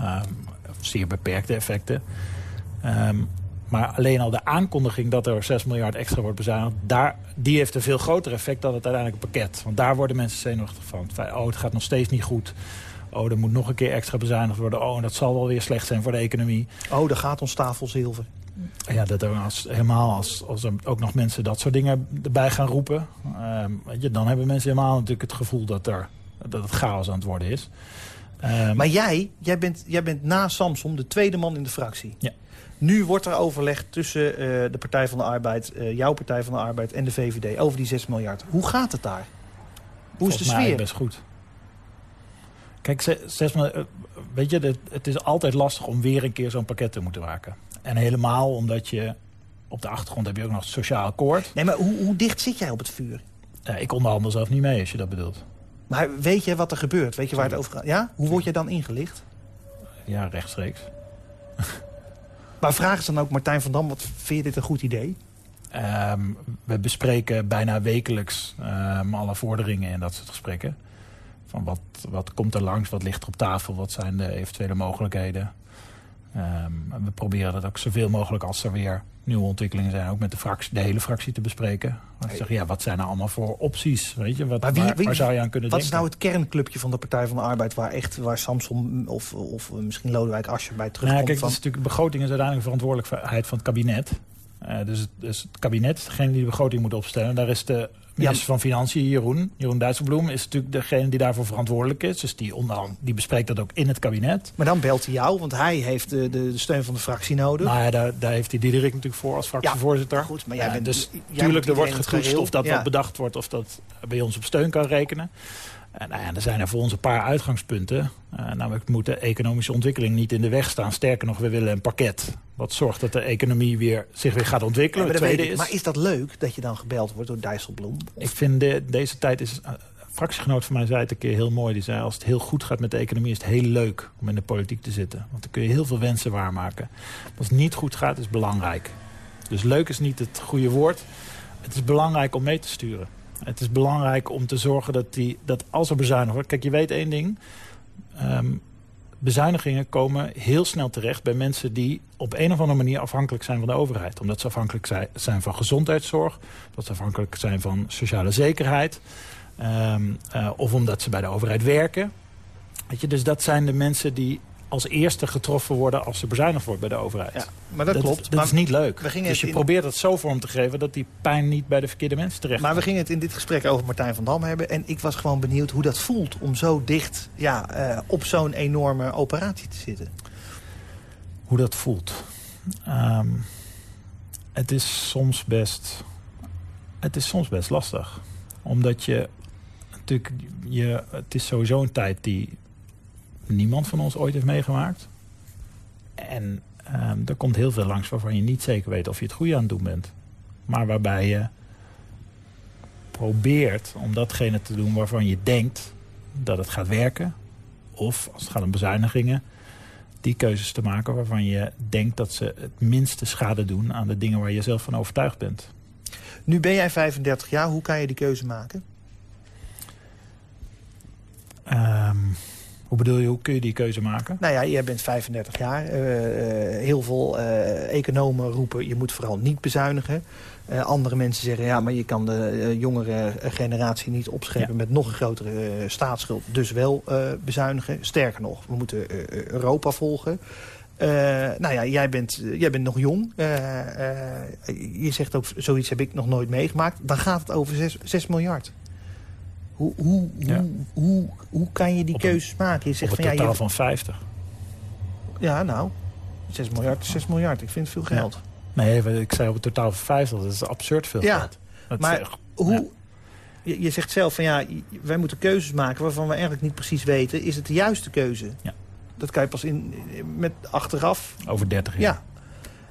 Um, zeer beperkte effecten. Um, maar alleen al de aankondiging dat er 6 miljard extra wordt bezuinigd... Daar, die heeft een veel groter effect dan het uiteindelijke pakket. Want daar worden mensen zenuwachtig van. Oh, het gaat nog steeds niet goed. Oh, er moet nog een keer extra bezuinigd worden. Oh, en dat zal wel weer slecht zijn voor de economie. Oh, daar gaat ons tafelzilver. Ja, dat als, helemaal als, als er ook nog mensen dat soort dingen erbij gaan roepen... Uh, dan hebben mensen helemaal natuurlijk het gevoel dat, er, dat het chaos aan het worden is. Um, maar jij, jij bent, jij bent na Samson de tweede man in de fractie. Ja. Nu wordt er overlegd tussen uh, de Partij van de Arbeid, uh, jouw Partij van de Arbeid en de VVD over die 6 miljard. Hoe gaat het daar? Hoe Volgens is de sfeer? best goed. Kijk, 6 miljard, weet je, het is altijd lastig om weer een keer zo'n pakket te moeten maken. En helemaal omdat je op de achtergrond heb je ook nog het sociaal akkoord. Nee, maar hoe, hoe dicht zit jij op het vuur? Ja, ik onderhandel zelf niet mee, als je dat bedoelt. Maar weet je wat er gebeurt? Weet je waar het over gaat? Ja? Hoe word je dan ingelicht? Ja, rechtstreeks. Maar vragen ze dan ook Martijn van Dam, wat vind je dit een goed idee? Um, we bespreken bijna wekelijks um, alle vorderingen in dat soort gesprekken. Van wat, wat komt er langs, wat ligt er op tafel, wat zijn de eventuele mogelijkheden. Um, we proberen dat ook zoveel mogelijk als er weer nieuwe ontwikkelingen zijn... ook met de, fractie, de hele fractie te bespreken. Want zeggen, ja, wat zijn er allemaal voor opties? Weet je? Wat, wie, waar, wie, waar, zou je aan kunnen wat denken? Wat is nou het kernclubje van de Partij van de Arbeid... waar, echt, waar Samson of, of misschien Lodewijk Asscher bij terugkomt? Nou, kijk, van... is natuurlijk, begroting is uiteindelijk verantwoordelijkheid van het kabinet. Uh, dus, het, dus het kabinet, degene die de begroting moet opstellen... daar is de minister ja. van Financiën, Jeroen, Jeroen Dijsselbloem... is natuurlijk degene die daarvoor verantwoordelijk is. Dus die, onderhand, die bespreekt dat ook in het kabinet. Maar dan belt hij jou, want hij heeft de, de, de steun van de fractie nodig. Nou ja, daar, daar heeft hij Diederik natuurlijk voor als fractievoorzitter. Ja, goed, maar jij bent, dus jij tuurlijk, er wordt getoetst of dat wat bedacht wordt... of dat bij ons op steun kan rekenen. En nou ja, er zijn er voor ons een paar uitgangspunten. Uh, namelijk moet de economische ontwikkeling niet in de weg staan. Sterker nog, we willen een pakket wat zorgt dat de economie weer, zich weer gaat ontwikkelen. Ja, maar, tweede is, maar is dat leuk dat je dan gebeld wordt door Dijsselbloem? Ik vind de, deze tijd is... Uh, fractiegenoot van mij zei het een keer heel mooi. Die zei, als het heel goed gaat met de economie... is het heel leuk om in de politiek te zitten. Want dan kun je heel veel wensen waarmaken. Als het niet goed gaat, is het belangrijk. Dus leuk is niet het goede woord. Het is belangrijk om mee te sturen. Het is belangrijk om te zorgen dat, die, dat als er bezuinigd wordt... Kijk, je weet één ding. Um, bezuinigingen komen heel snel terecht bij mensen die op een of andere manier afhankelijk zijn van de overheid. Omdat ze afhankelijk zijn van gezondheidszorg, dat ze afhankelijk zijn van sociale zekerheid. Um, of omdat ze bij de overheid werken. Weet je, dus dat zijn de mensen die als eerste getroffen worden als er bezuinigd wordt bij de overheid. Ja, maar dat, dat klopt. Dat maar is niet leuk. We gingen dus je in... probeert het zo vorm te geven dat die pijn niet bij de verkeerde mensen terecht Maar we gingen het in dit gesprek over Martijn van Dam hebben. En ik was gewoon benieuwd hoe dat voelt om zo dicht ja, uh, op zo'n enorme operatie te zitten. Hoe dat voelt? Um, het is soms best... Het is soms best lastig. Omdat je... Natuurlijk, je, het is sowieso een tijd die niemand van ons ooit heeft meegemaakt. En um, er komt heel veel langs waarvan je niet zeker weet of je het goede aan het doen bent. Maar waarbij je probeert om datgene te doen waarvan je denkt dat het gaat werken. Of als het gaat om bezuinigingen, die keuzes te maken waarvan je denkt dat ze het minste schade doen aan de dingen waar je zelf van overtuigd bent. Nu ben jij 35 jaar, hoe kan je die keuze maken? Um, hoe bedoel je, hoe kun je die keuze maken? Nou ja, jij bent 35 jaar. Uh, uh, heel veel uh, economen roepen, je moet vooral niet bezuinigen. andere mensen zeggen, ja, maar je kan de jongere generatie niet opschepen... Ja. met nog een grotere staatsschuld, dus wel bezuinigen. Sterker nog, we moeten Europa volgen. nou ja, jij bent, jij bent nog jong. je zegt ook, zoiets heb ik nog nooit meegemaakt. Dan gaat het over 6 miljard. Hoe, hoe, ja. hoe, hoe, hoe kan je die keuzes maken? Je zegt op een van, totaal ja, je... van 50. Ja, nou, 6 miljard is 6 miljard. Ik vind het veel geld. Ja. Nee, ik zei op een totaal van 50. Dat is absurd veel ja, geld. Dat maar hoe... Je, je, zegt zelf van ja, wij moeten keuzes maken waarvan we eigenlijk niet precies weten... is het de juiste keuze? Ja. Dat kan je pas in, met achteraf. Over 30 jaar. Ja.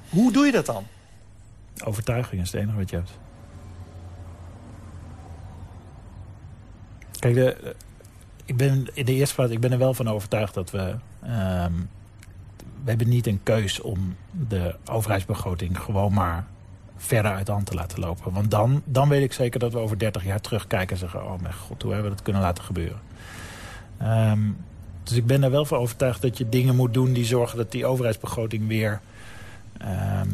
Hoe doe je dat dan? Overtuiging is het enige wat je hebt. Kijk, ik ben in de eerste plaats ik ben er wel van overtuigd dat we... ehm, we hebben niet een keus om de overheidsbegroting gewoon maar verder uit de hand te laten lopen. Want dan, dan weet ik zeker dat we over 30 jaar terugkijken en zeggen... oh mijn god, hoe hebben we dat kunnen laten gebeuren? Ehm, dus ik ben er wel van overtuigd dat je dingen moet doen... die zorgen dat die overheidsbegroting weer, ehm,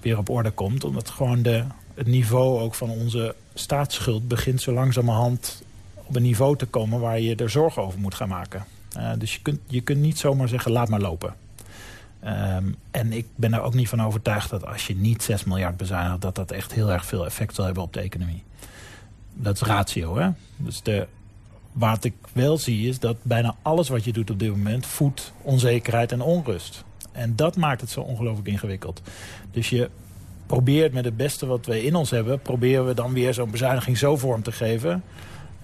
weer op orde komt. Omdat gewoon de, het niveau ook van onze staatsschuld... begint zo langzamerhand op een niveau te komen... waar je er zorgen over moet gaan maken. Uh, dus je kunt, je kunt niet zomaar zeggen, laat maar lopen. Um, en ik ben er ook niet van overtuigd dat als je niet 6 miljard bezuinigt... dat dat echt heel erg veel effect zal hebben op de economie. Dat is ratio, hè? Dus de, wat ik wel zie is dat bijna alles wat je doet op dit moment... voedt onzekerheid en onrust. En dat maakt het zo ongelooflijk ingewikkeld. Dus je probeert met het beste wat we in ons hebben... proberen we dan weer zo'n bezuiniging zo vorm te geven...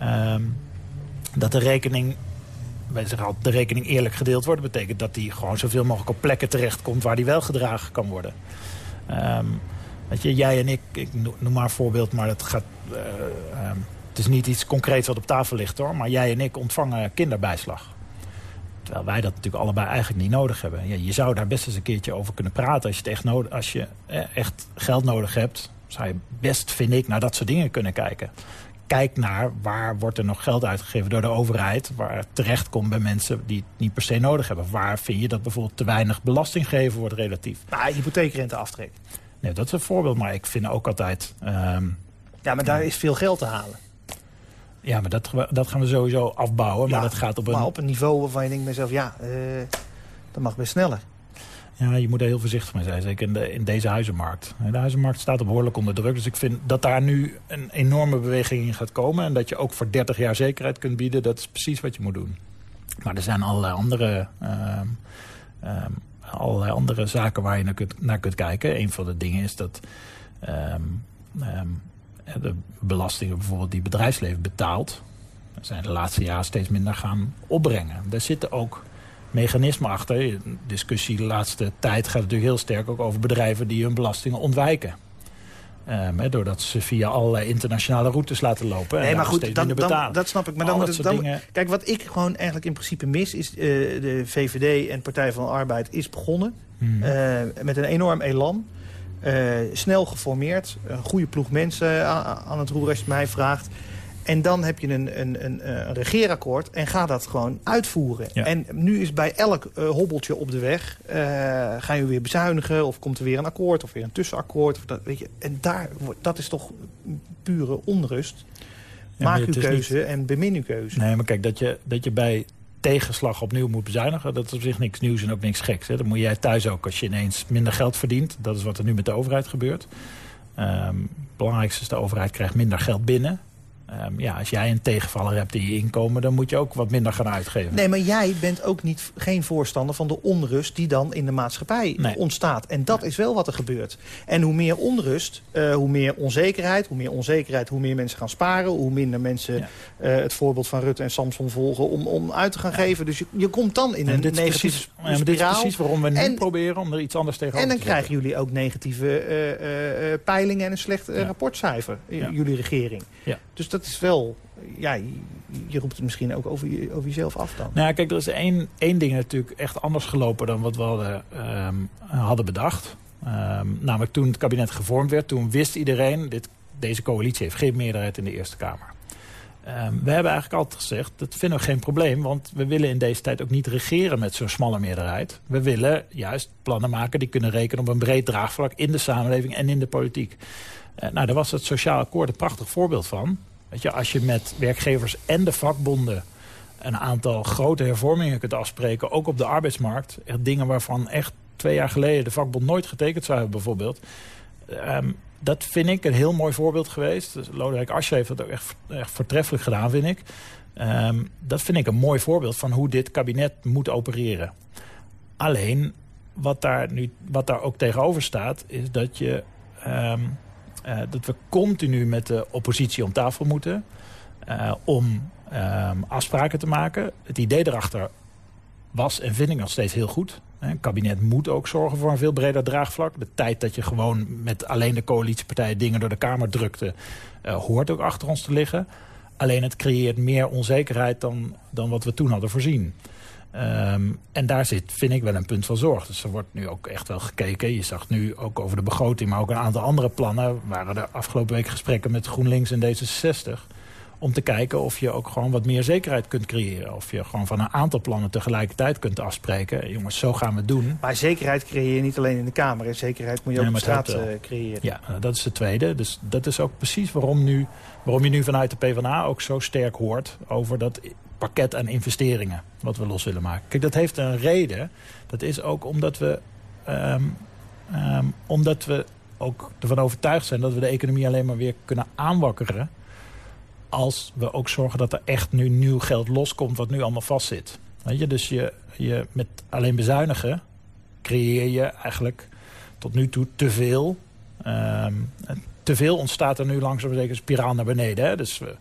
Um, dat de rekening wij zeggen altijd, de rekening eerlijk gedeeld wordt. Betekent dat die gewoon zoveel mogelijk op plekken terechtkomt... waar die wel gedragen kan worden. Um, weet je, jij en ik, ik noem maar een voorbeeld, maar dat gaat... Uh, um, het is niet iets concreets wat op tafel ligt, hoor. Maar jij en ik ontvangen kinderbijslag. Terwijl wij dat natuurlijk allebei eigenlijk niet nodig hebben. Ja, je zou daar best eens een keertje over kunnen praten. Als je, het echt, nodig, als je eh, echt geld nodig hebt... zou je best, vind ik, naar dat soort dingen kunnen kijken kijk naar waar wordt er nog geld uitgegeven door de overheid... waar het terecht komt bij mensen die het niet per se nodig hebben. Waar vind je dat bijvoorbeeld te weinig belasting gegeven wordt relatief? Nou, hypotheekrenteaftrek. Nee, dat is een voorbeeld, maar ik vind ook altijd... Um, ja, maar daar is veel geld te halen. Ja, maar dat, dat gaan we sowieso afbouwen. Maar dat gaat op een... Maar op een niveau waarvan je denkt bij mezelf... ja, uh, dat mag best sneller. Ja, je moet er heel voorzichtig mee zijn, zeker in, de, in deze huizenmarkt. De huizenmarkt staat behoorlijk onder druk. Dus ik vind dat daar nu een enorme beweging in gaat komen. En dat je ook voor 30 jaar zekerheid kunt bieden, dat is precies wat je moet doen. Maar er zijn allerlei andere, uh, uh, allerlei andere zaken waar je naar kunt, naar kunt kijken. Een van de dingen is dat um, um, de belastingen bijvoorbeeld die bedrijfsleven betaalt... zijn de laatste jaren steeds minder gaan opbrengen. Daar zitten ook mechanisme achter. De discussie de laatste tijd gaat natuurlijk heel sterk ook over bedrijven die hun belastingen ontwijken. Um, doordat ze via allerlei internationale routes laten lopen. Nee, maar goed, dan, dan, dat snap ik. Maar dan, dan, dingen... Kijk, wat ik gewoon eigenlijk in principe mis... is uh, de VVD en Partij van de Arbeid is begonnen. Hmm. Uh, met een enorm elan. Uh, snel geformeerd. Een goede ploeg mensen aan, aan het roer als je mij vraagt. En dan heb je een, een, een, een regeerakkoord en ga dat gewoon uitvoeren. En nu is bij elk uh, hobbeltje op de weg... Uh, ga je weer bezuinigen of komt er weer een akkoord of weer een tussenakkoord. Of dat, weet je. En daar, dat is toch pure onrust. Maak uw keuze niet... en bemin uw keuze. Nee, maar kijk, dat je, dat je bij tegenslag opnieuw moet bezuinigen... dat is op zich niks nieuws en ook niks geks. Hè. Dat moet jij thuis ook als je ineens minder geld verdient. Dat is wat er nu met de overheid gebeurt. Um, het belangrijkste is de overheid krijgt minder geld binnen... Um, ja, als jij een tegenvaller hebt in je inkomen... dan moet je ook wat minder gaan uitgeven. Nee, maar jij bent ook niet, geen voorstander van de onrust... die dan in de maatschappij nee. ontstaat. En dat nee. is wel wat er gebeurt. En hoe meer onrust, uh, hoe meer onzekerheid. Hoe meer onzekerheid, hoe meer mensen gaan sparen. Hoe minder mensen ja. uh, het voorbeeld van Rutte en Samson volgen... om, om uit te gaan ja. geven. Dus je, je, komt dan in en een negatieve precies, ja, Dit is precies waarom we nu en, proberen om er iets anders tegenover te En dan krijgen jullie ook negatieve uh, peilingen... en een slecht rapportcijfer, jullie regering. Ja. Dus dat is wel... Ja, je roept het misschien ook over, over jezelf af dan. Nou kijk, er is één, één ding natuurlijk echt anders gelopen... dan wat we hadden, um, hadden bedacht. Um, namelijk toen het kabinet gevormd werd... toen wist iedereen, dit, deze coalitie heeft geen meerderheid in de Eerste Kamer. Um, we hebben eigenlijk altijd gezegd, dat vinden we geen probleem... want we willen in deze tijd ook niet regeren met zo'n smalle meerderheid. We willen juist plannen maken die kunnen rekenen op een breed draagvlak... in de samenleving en in de politiek. Uh, nou, daar was het Sociaal Akkoord een prachtig voorbeeld van. Weet je, als je met werkgevers en de vakbonden een aantal grote hervormingen kunt afspreken... ook op de arbeidsmarkt, echt dingen waarvan echt twee jaar geleden... de vakbond nooit getekend zou hebben bijvoorbeeld... Um, dat vind ik een heel mooi voorbeeld geweest. Dus Lodewijk Asscher heeft dat ook echt, echt voortreffelijk gedaan, vind ik. Um, dat vind ik een mooi voorbeeld van hoe dit kabinet moet opereren. Alleen, wat daar, nu, wat daar ook tegenover staat... is dat je um, uh, dat we continu met de oppositie om tafel moeten... Uh, om um, afspraken te maken. Het idee erachter was en vind ik nog steeds heel goed. Een kabinet moet ook zorgen voor een veel breder draagvlak. De tijd dat je gewoon met alleen de coalitiepartijen dingen door de Kamer drukte... Uh, hoort ook achter ons te liggen. Alleen het creëert meer onzekerheid dan, dan wat we toen hadden voorzien. Um, en daar zit, vind ik, wel een punt van zorg. Dus er wordt nu ook echt wel gekeken. Je zag nu ook over de begroting, maar ook een aantal andere plannen... waren er afgelopen week gesprekken met GroenLinks en D66 om te kijken of je ook gewoon wat meer zekerheid kunt creëren. Of je gewoon van een aantal plannen tegelijkertijd kunt afspreken. Jongens, zo gaan we het doen. Maar zekerheid creëer je niet alleen in de Kamer. Zekerheid moet je ook nee, op straat uh, creëren. Ja, dat is de tweede. Dus dat is ook precies waarom, nu, waarom je nu vanuit de PvdA ook zo sterk hoort... over dat pakket aan investeringen wat we los willen maken. Kijk, dat heeft een reden. Dat is ook omdat we, um, um, omdat we ook ervan overtuigd zijn... dat we de economie alleen maar weer kunnen aanwakkeren als we ook zorgen dat er echt nu nieuw geld loskomt... wat nu allemaal vastzit. Weet je? Dus je, je, met alleen bezuinigen creëer je eigenlijk tot nu toe te veel. Um, te veel ontstaat er nu langzaam zeker een spiraal naar beneden. Hè? Dus we,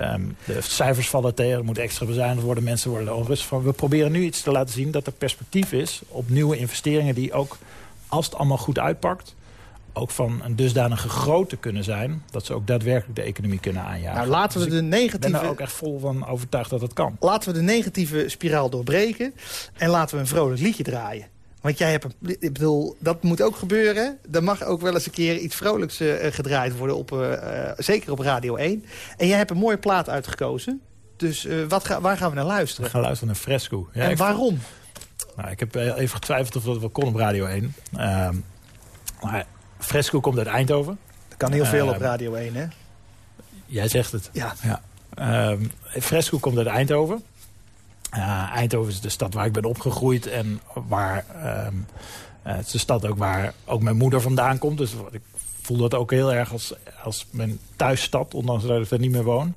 um, de cijfers vallen tegen, er moet extra bezuinigd worden. Mensen worden er onrustig van. We proberen nu iets te laten zien dat er perspectief is... op nieuwe investeringen die ook, als het allemaal goed uitpakt ook van een dusdanige grootte kunnen zijn... dat ze ook daadwerkelijk de economie kunnen aanjagen. Nou, laten we dus de negatieve... Ik ben er ook echt vol van overtuigd dat dat kan. Laten we de negatieve spiraal doorbreken... en laten we een vrolijk liedje draaien. Want jij hebt een, ik bedoel, dat moet ook gebeuren. Er mag ook wel eens een keer iets vrolijks uh, gedraaid worden, op, uh, zeker op Radio 1. En jij hebt een mooie plaat uitgekozen. Dus wat ga, waar gaan we naar luisteren? We gaan luisteren naar Fresco. Ja, en waarom? Nou, ik heb even getwijfeld of dat wel kon op Radio 1. Uh, maar Fresco komt uit Eindhoven. Dat kan heel veel op ehm, Radio 1, hè? Jij zegt het. Ja. ja. Um, Fresco komt uit Eindhoven. Uh, Eindhoven is de stad waar ik ben opgegroeid en waar... Um, uh, het is de stad ook waar ook mijn moeder vandaan komt. Dus ik voel dat ook heel erg als, als mijn thuisstad, ondanks dat ik er niet meer woon.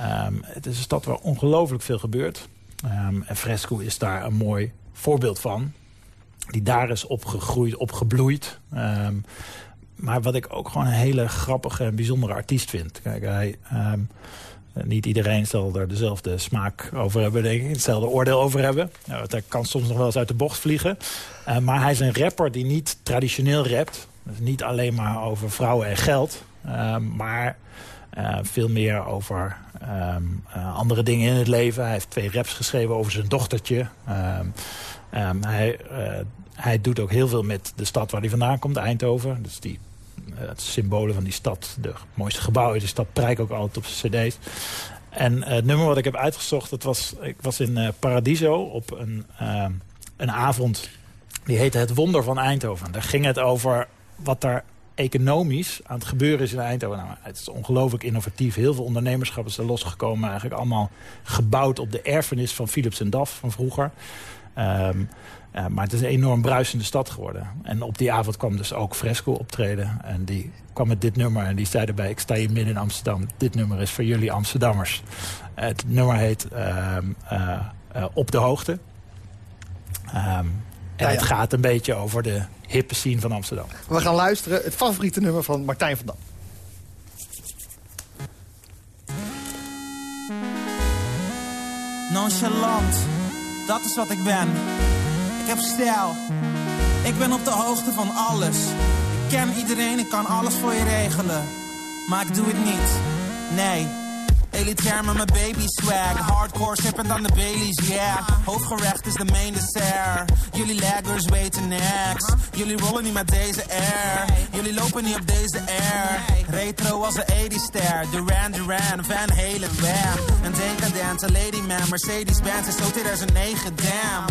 Um, het is een stad waar ongelooflijk veel gebeurt. Um, en Fresco is daar een mooi voorbeeld van die daar is opgegroeid, opgebloeid. Maar wat ik ook gewoon een hele grappige en bijzondere artiest vind. Kijk, hij, niet iedereen zal er dezelfde smaak over hebben, denk ik. Hetzelfde oordeel over hebben. Nou, hij kan soms nog wel eens uit de bocht vliegen. Uh, maar hij is een rapper die niet traditioneel rapt. Dus niet alleen maar over vrouwen en geld. Uh, maar uh, veel meer over um, andere dingen in het leven. Hij heeft twee raps geschreven over zijn dochtertje. Um, hij, hij doet ook heel veel met de stad waar hij vandaan komt, Eindhoven. Dus die het symbolen van die stad, de mooiste gebouwen in de stad, prijken ook altijd op cd's. En uh, het nummer wat ik heb uitgezocht, dat was, ik was in Paradiso op een, ehm, een avond. Die heette Het Wonder van Eindhoven. Daar ging het over wat er economisch aan het gebeuren is in Eindhoven. Nou, het is ongelooflijk innovatief. Heel veel ondernemerschap is er losgekomen. Eigenlijk allemaal gebouwd op de erfenis van Philips en Daf van vroeger. Um, uh, maar het is een enorm bruisende stad geworden. En op die avond kwam dus ook Fresco optreden. En die kwam met dit nummer en die zei erbij... ik sta hier midden in Amsterdam. Dit nummer is voor jullie Amsterdammers. het nummer heet uh, uh, Op de Hoogte. Um, en het gaat een beetje over de hippe scene van Amsterdam. We gaan luisteren. Het favoriete nummer van Martijn van Dam. Nonchalant dat is wat ik ben. Heb stijl. Ik ben op de hoogte van alles. Ik ken iedereen, ik kan alles voor je regelen. Maar ik doe het niet. Nee. Elitair met mijn baby swag. Hardcore sippend aan de Baileys, yeah. Hoofdgerecht is de main dessert. Jullie laggers weten next. Jullie rollen niet met deze air. Jullie lopen niet op deze air. Retro als een 80-ster. Duran Duran, Van Halen, Wham. Een decadente lady man. Mercedes-Benz is zo 2009, damn.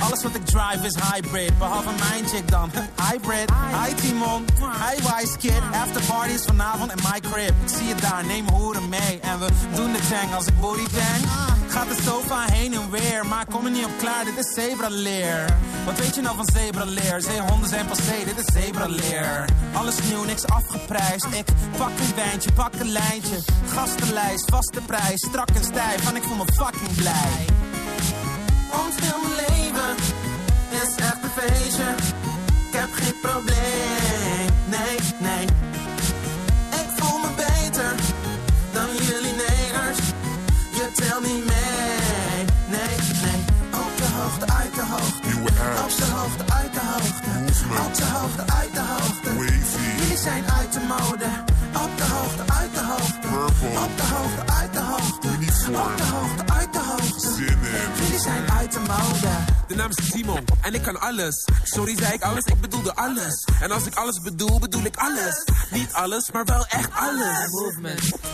Alles wat ik drive is hybrid. Behalve mijn chick dan. Hybrid. Hi Timon. Hi Wise Kid. After parties vanavond in my crib. Ik zie je daar, neem hoeren mee. En we doen de tang als ik body bang. Gaat de sofa heen en weer, maar kom er niet op klaar, dit is zebraleer. Wat weet je nou van zebraleer? Zeehonden zijn passé, dit is zebraleer. Alles nieuw, niks afgeprijsd. Ik pak een wijntje, pak een lijntje. Gastenlijst, vaste prijs, strak en stijf, en ik voel me fucking blij. Ons heel mijn leven Op de hoogte, uit de hoogte. Wavy. Jullie zijn uit de mode. Op de hoogte, uit de hoogte. Purple. Op de hoogte, uit de hoogte. Uniform. Op de hoogte, uit de hoogte. Zin in. Jullie zijn uit de mode. De naam is Simon en ik kan alles. Sorry, zei ik alles, ik bedoelde alles. En als ik alles bedoel, bedoel ik alles. Niet alles, maar wel echt alles.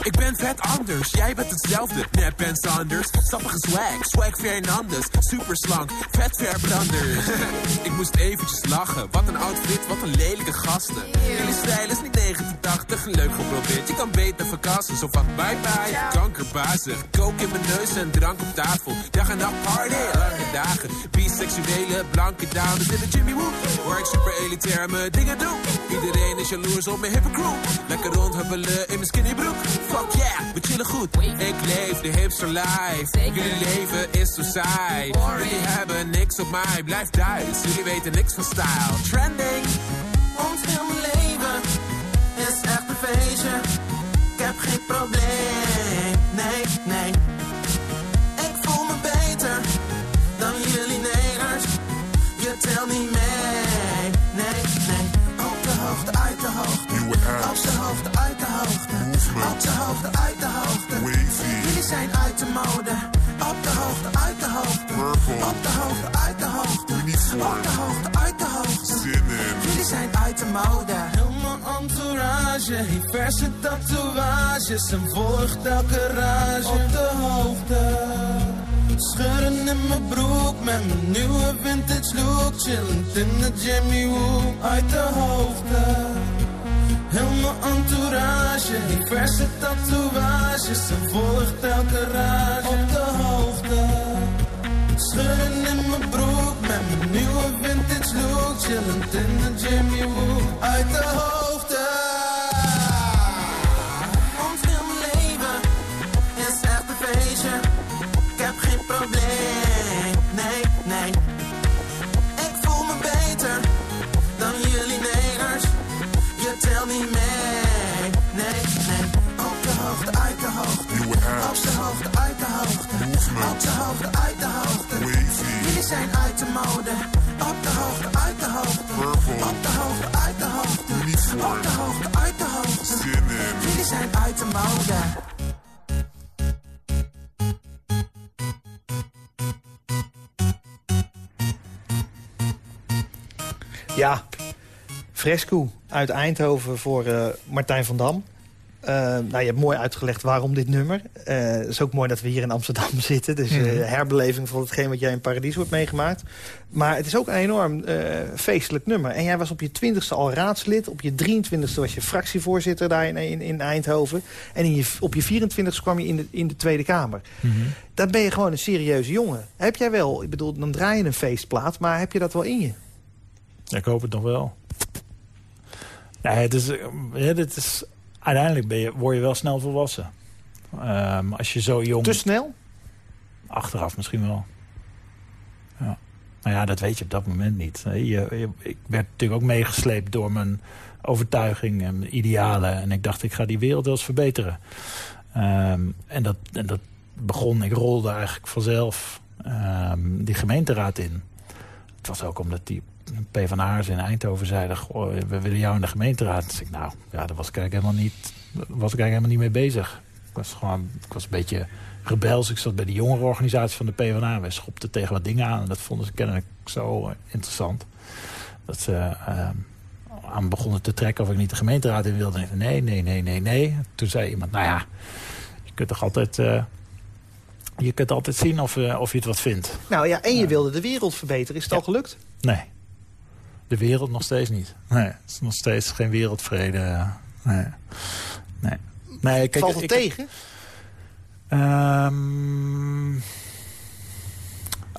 Ik ben vet anders, jij bent hetzelfde. Net Ben Sanders, sappige swag, swag Fernandes. Super slank, vet verbranders. ik moest eventjes lachen, wat een outfit, wat een lelijke gasten. Jullie stijl is niet 1980, leuk geprobeerd. Je kan beter verkassen, zo van bye bye. Kankerbazig, kook in mijn neus en drank op tafel. Dag en nacht party, lange dagen. Biseksuele, blanke dames in de Jimmy Woo. Waar ik super elitair mijn dingen doe. Iedereen is jaloers op mijn hippe crew. Lekker rondhuppelen in mijn skinny broek. Fuck yeah, we chillen goed. Ik leef de hipster life. Jullie leven is zo saai. Jullie hebben niks op mij, blijf thuis. Jullie weten niks van style. Trending. Ons mijn leven is echt een feestje. Ik heb geen probleem, nee, nee. Op de hoogte, uit de hoogte. Wavy. Jullie zijn uit de mode. Op de hoogte, uit de hoogte. Purple. Op de hoogte, uit de hoogte. Uniform. Op de hoogte, uit de hoogte. Zin in. Jullie zijn uit de mode. Heel mijn entourage heeft verse tatoeages en volgt elke rage. Op de hoogte. Scheuren in mijn broek met mijn nieuwe vintage look. Chillend in de Jimmy Woo. Uit de hoogte. Heel mijn entourage verse tatoeages en volgt elke rage. Op de hoogte. Scheuren in mijn broek met mijn nieuwe vintage look. Chillend in de Jimmy Woo. Uit de hoogte. De hoogte, uit de hoogte. Jullie zijn uit de mode. Op de hoogte, uit de hoogte. Op de hoogte, uit de hoogte. Op de hoogte, uit de hoogte. Jullie zijn uit de mode. Ja, Fresco uit Eindhoven voor eh, Martijn van Dam. Eh, nou, je hebt mooi uitgelegd waarom dit nummer. Eh, het is ook mooi dat we hier in Amsterdam zitten. Dus Mhm. herbeleving van hetgeen wat jij in Paradies wordt meegemaakt. Maar het is ook een enorm feestelijk nummer. En jij was op je twintigste al raadslid. Op je 23ste was je fractievoorzitter daar in, in, in Eindhoven. En in je, op je 24ste kwam je in de, in de Tweede Kamer. Dan ben je gewoon een serieuze jongen. Heb jij wel, ik bedoel, dan draai je een feestplaat. Maar heb je dat wel in je? Ja, ik hoop het nog wel. Nee, het is, ja, dit is, uiteindelijk ben je, word je wel snel volwassen. Ehm, als je zo jong... Te snel? Achteraf misschien wel. Ja. Nou ja, dat weet je op dat moment niet. hè. Je, je- ik werd natuurlijk ook meegesleept door mijn overtuiging en mijn idealen. En ik dacht, ik ga die wereld wel eens verbeteren. Ehm, en, dat, en dat begon, ik rolde eigenlijk vanzelf ehm, die gemeenteraad in. Het was ook omdat die PvdA'ers in Eindhoven zeiden... Goh, we willen jou in de gemeenteraad. Dus ik, nou, ja, daar was ik eigenlijk helemaal niet, was ik eigenlijk helemaal niet mee bezig. Ik was gewoon, ik was een beetje rebels. Ik zat bij de jongerenorganisatie van de PvdA. Wij schopten tegen wat dingen aan. En dat vonden ze kennelijk zo interessant. Dat ze eh, aan begonnen te trekken of ik niet de gemeenteraad in wilde. Nee, nee, nee, nee, nee. Toen zei iemand, nou ja, je kunt toch altijd... eh, je kunt altijd zien of, eh, of je het wat vindt. Nou ja, en je wilde de wereld verbeteren. Is het Ja. al gelukt? Nee. De wereld nog steeds niet. Nee, het is nog steeds geen wereldvrede. Nee. Nee. nee kijk, Valt het ik- tegen? Ehm,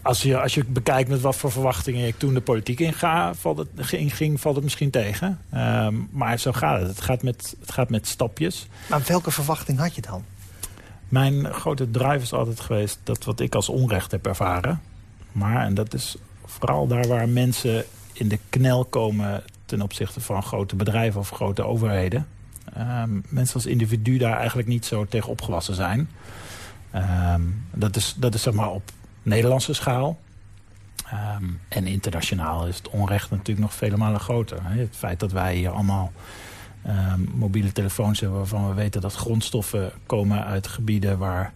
als, je, als je bekijkt met wat voor verwachtingen ik toen de politiek inga, valt het, ging, ging, valt het misschien tegen. Ehm, maar zo gaat het. Het gaat met, het gaat met stapjes. Maar welke verwachting had je dan? Mijn grote drive is altijd geweest dat wat ik als onrecht heb ervaren. Maar, en dat is vooral daar waar mensen in de knel komen ten opzichte van grote bedrijven of grote overheden. Ehm, mensen als individu daar eigenlijk niet zo tegen opgewassen zijn. Ehm, dat, is, dat is zeg maar op Nederlandse schaal. Ehm, en internationaal is het onrecht natuurlijk nog vele malen groter. Het feit dat wij hier allemaal mobiele telefoons hebben... waarvan we weten dat grondstoffen komen uit gebieden waar...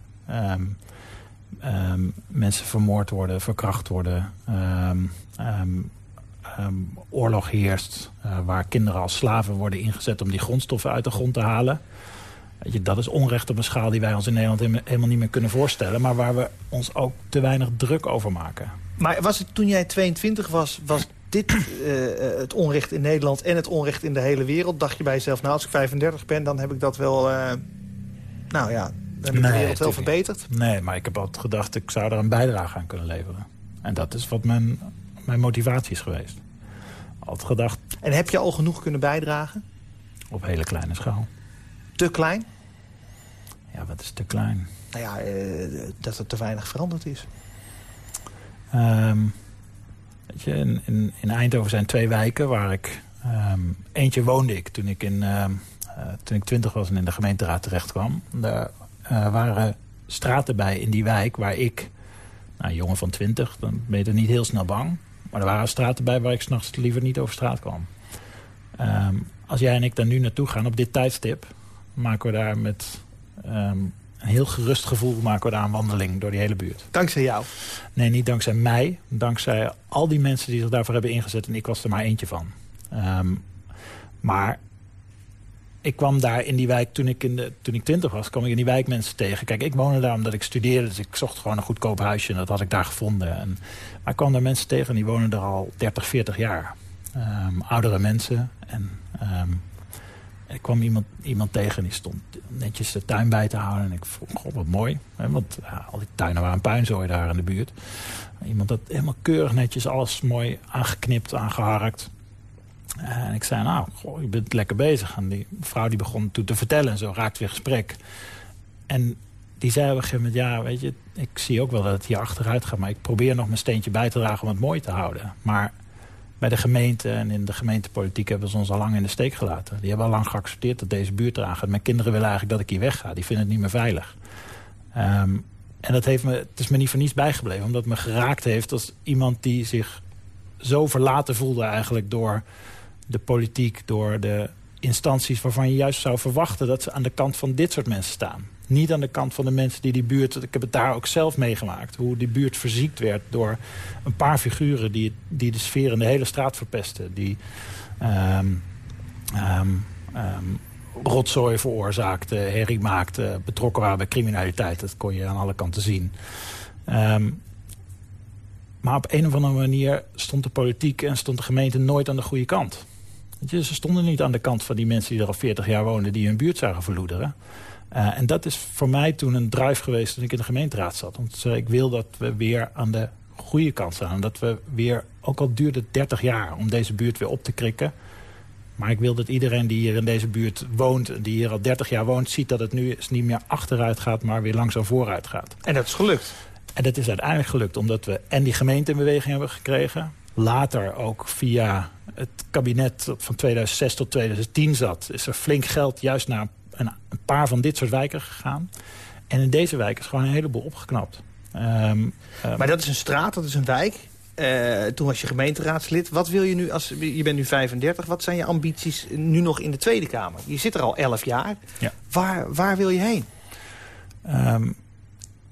Mensen vermoord worden, verkracht worden... oorlog heerst, uh, waar kinderen als slaven worden ingezet... om die grondstoffen uit de grond te halen. Weet je, dat is onrecht op een schaal die wij ons in Nederland helemaal niet meer kunnen voorstellen... maar waar we ons ook te weinig druk over maken. Maar was het toen jij 22 was, was dit uh, het onrecht in Nederland en het onrecht in de hele wereld? Dacht je bij jezelf, nou als ik 35 ben, dan heb ik dat wel... Uh, nou ja, dan heb ik de wereld wel verbeterd? Nee, maar ik heb altijd gedacht, ik zou er een bijdrage aan kunnen leveren. En dat is wat mijn, mijn motivatie is geweest. Altijd gedacht... En heb je al genoeg kunnen bijdragen? Op hele kleine schaal. Te klein? Ja, wat is te klein? Nou ja, dat er te weinig veranderd is. Um, weet je, in, in, in, Eindhoven zijn twee wijken waar ik... Um, eentje woonde ik toen ik, in, uh, toen ik twintig was en in de gemeenteraad terecht kwam. Daar uh, waren straten bij in die wijk waar ik... Nou, jongen van twintig, dan ben je er niet heel snel bang. Maar er waren straten bij waar ik s'nachts liever niet over straat kwam. Um, als jij en ik daar nu naartoe gaan op dit tijdstip... maken we daar met een heel gerust gevoel maken we daar een wandeling door die hele buurt. Dankzij jou? Nee, niet dankzij mij. Dankzij al die mensen die zich daarvoor hebben ingezet. En ik was er maar eentje van. Um, maar ik kwam daar in die wijk, toen ik, in de, toen ik twintig was, kwam ik in die wijk mensen tegen. Kijk, ik woonde daar omdat ik studeerde, dus ik zocht gewoon een goedkoop huisje en dat had ik daar gevonden. En, maar ik kwam daar mensen tegen en die wonen er al 30, 40 jaar. Um, oudere mensen en ik kwam iemand, iemand tegen die stond netjes de tuin bij te houden. En ik vond, god, wat mooi. Hè, want al die tuinen waren puinzooi daar in de buurt. Iemand dat helemaal keurig netjes, alles mooi aangeknipt, aangeharkt. En ik zei, nou, je bent lekker bezig. En die vrouw die begon toen te vertellen en zo raakte weer gesprek. En die zei op een gegeven moment, ja, weet je, ik zie ook wel dat het hier achteruit gaat. Maar ik probeer nog mijn steentje bij te dragen om het mooi te houden. Maar bij de gemeente en in de gemeentepolitiek hebben ze ons al lang in de steek gelaten. Die hebben al lang geaccepteerd dat deze buurt eraan. Mijn kinderen willen eigenlijk dat ik hier wegga. Die vinden het niet meer veilig. Um, en dat heeft me, het is me niet voor niets bijgebleven. Omdat het me geraakt heeft als iemand die zich zo verlaten voelde eigenlijk door de politiek, door de instanties waarvan je juist zou verwachten dat ze aan de kant van dit soort mensen staan niet aan de kant van de mensen die die buurt... Ik heb het daar ook zelf meegemaakt. Hoe die buurt verziekt werd door een paar figuren... die, die de sfeer in de hele straat verpesten. Die um, um, um, rotzooi veroorzaakten, herrie maakten... betrokken waren bij criminaliteit. Dat kon je aan alle kanten zien. maar op een of andere manier stond de politiek en stond de gemeente nooit aan de goede kant. Je, ze stonden niet aan de kant van die mensen die er al 40 jaar woonden... die hun buurt zagen verloederen. Uh, en dat is voor mij toen een drive geweest toen ik in de gemeenteraad zat. Want uh, ik wil dat we weer aan de goede kant staan. Dat we weer, ook al duurde het 30 jaar om deze buurt weer op te krikken... maar ik wil dat iedereen die hier in deze buurt woont... die hier al 30 jaar woont, ziet dat het nu niet meer achteruit gaat... maar weer langzaam vooruit gaat. En dat is gelukt? En dat is uiteindelijk gelukt omdat we en die gemeente in beweging hebben gekregen... later ook via het kabinet dat van 2006 tot 2010 zat... is er flink geld juist naar een, een, paar van dit soort wijken gegaan. En in deze wijk is gewoon een heleboel opgeknapt. Um, maar dat is een straat, dat is een wijk. Uh, toen was je gemeenteraadslid. Wat wil je nu, als je bent nu 35, wat zijn je ambities nu nog in de Tweede Kamer? Je zit er al 11 jaar. Ja. Waar, waar wil je heen? Um,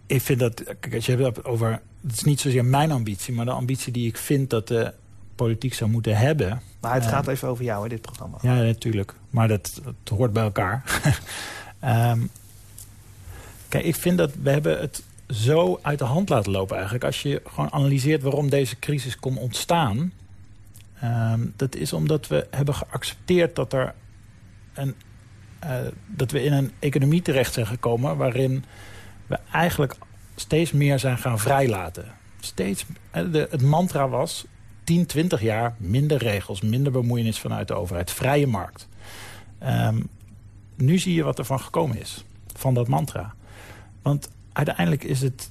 ik vind dat, kijk, als je hebt over, het is niet zozeer mijn ambitie, maar de ambitie die ik vind dat de politiek zou moeten hebben. Maar het gaat even over jou, in dit programma. Ja, natuurlijk. Maar dat, dat hoort bij elkaar. um, kijk, ik vind dat we hebben het zo uit de hand laten lopen eigenlijk. Als je gewoon analyseert waarom deze crisis kon ontstaan. Um, dat is omdat we hebben geaccepteerd dat, er een, uh, dat we in een economie terecht zijn gekomen... waarin we eigenlijk steeds meer zijn gaan vrijlaten. Steeds, de, het mantra was, 10, 20 jaar minder regels, minder bemoeienis vanuit de overheid. Vrije markt. Um, nu zie je wat er van gekomen is, van dat mantra. Want uiteindelijk is het...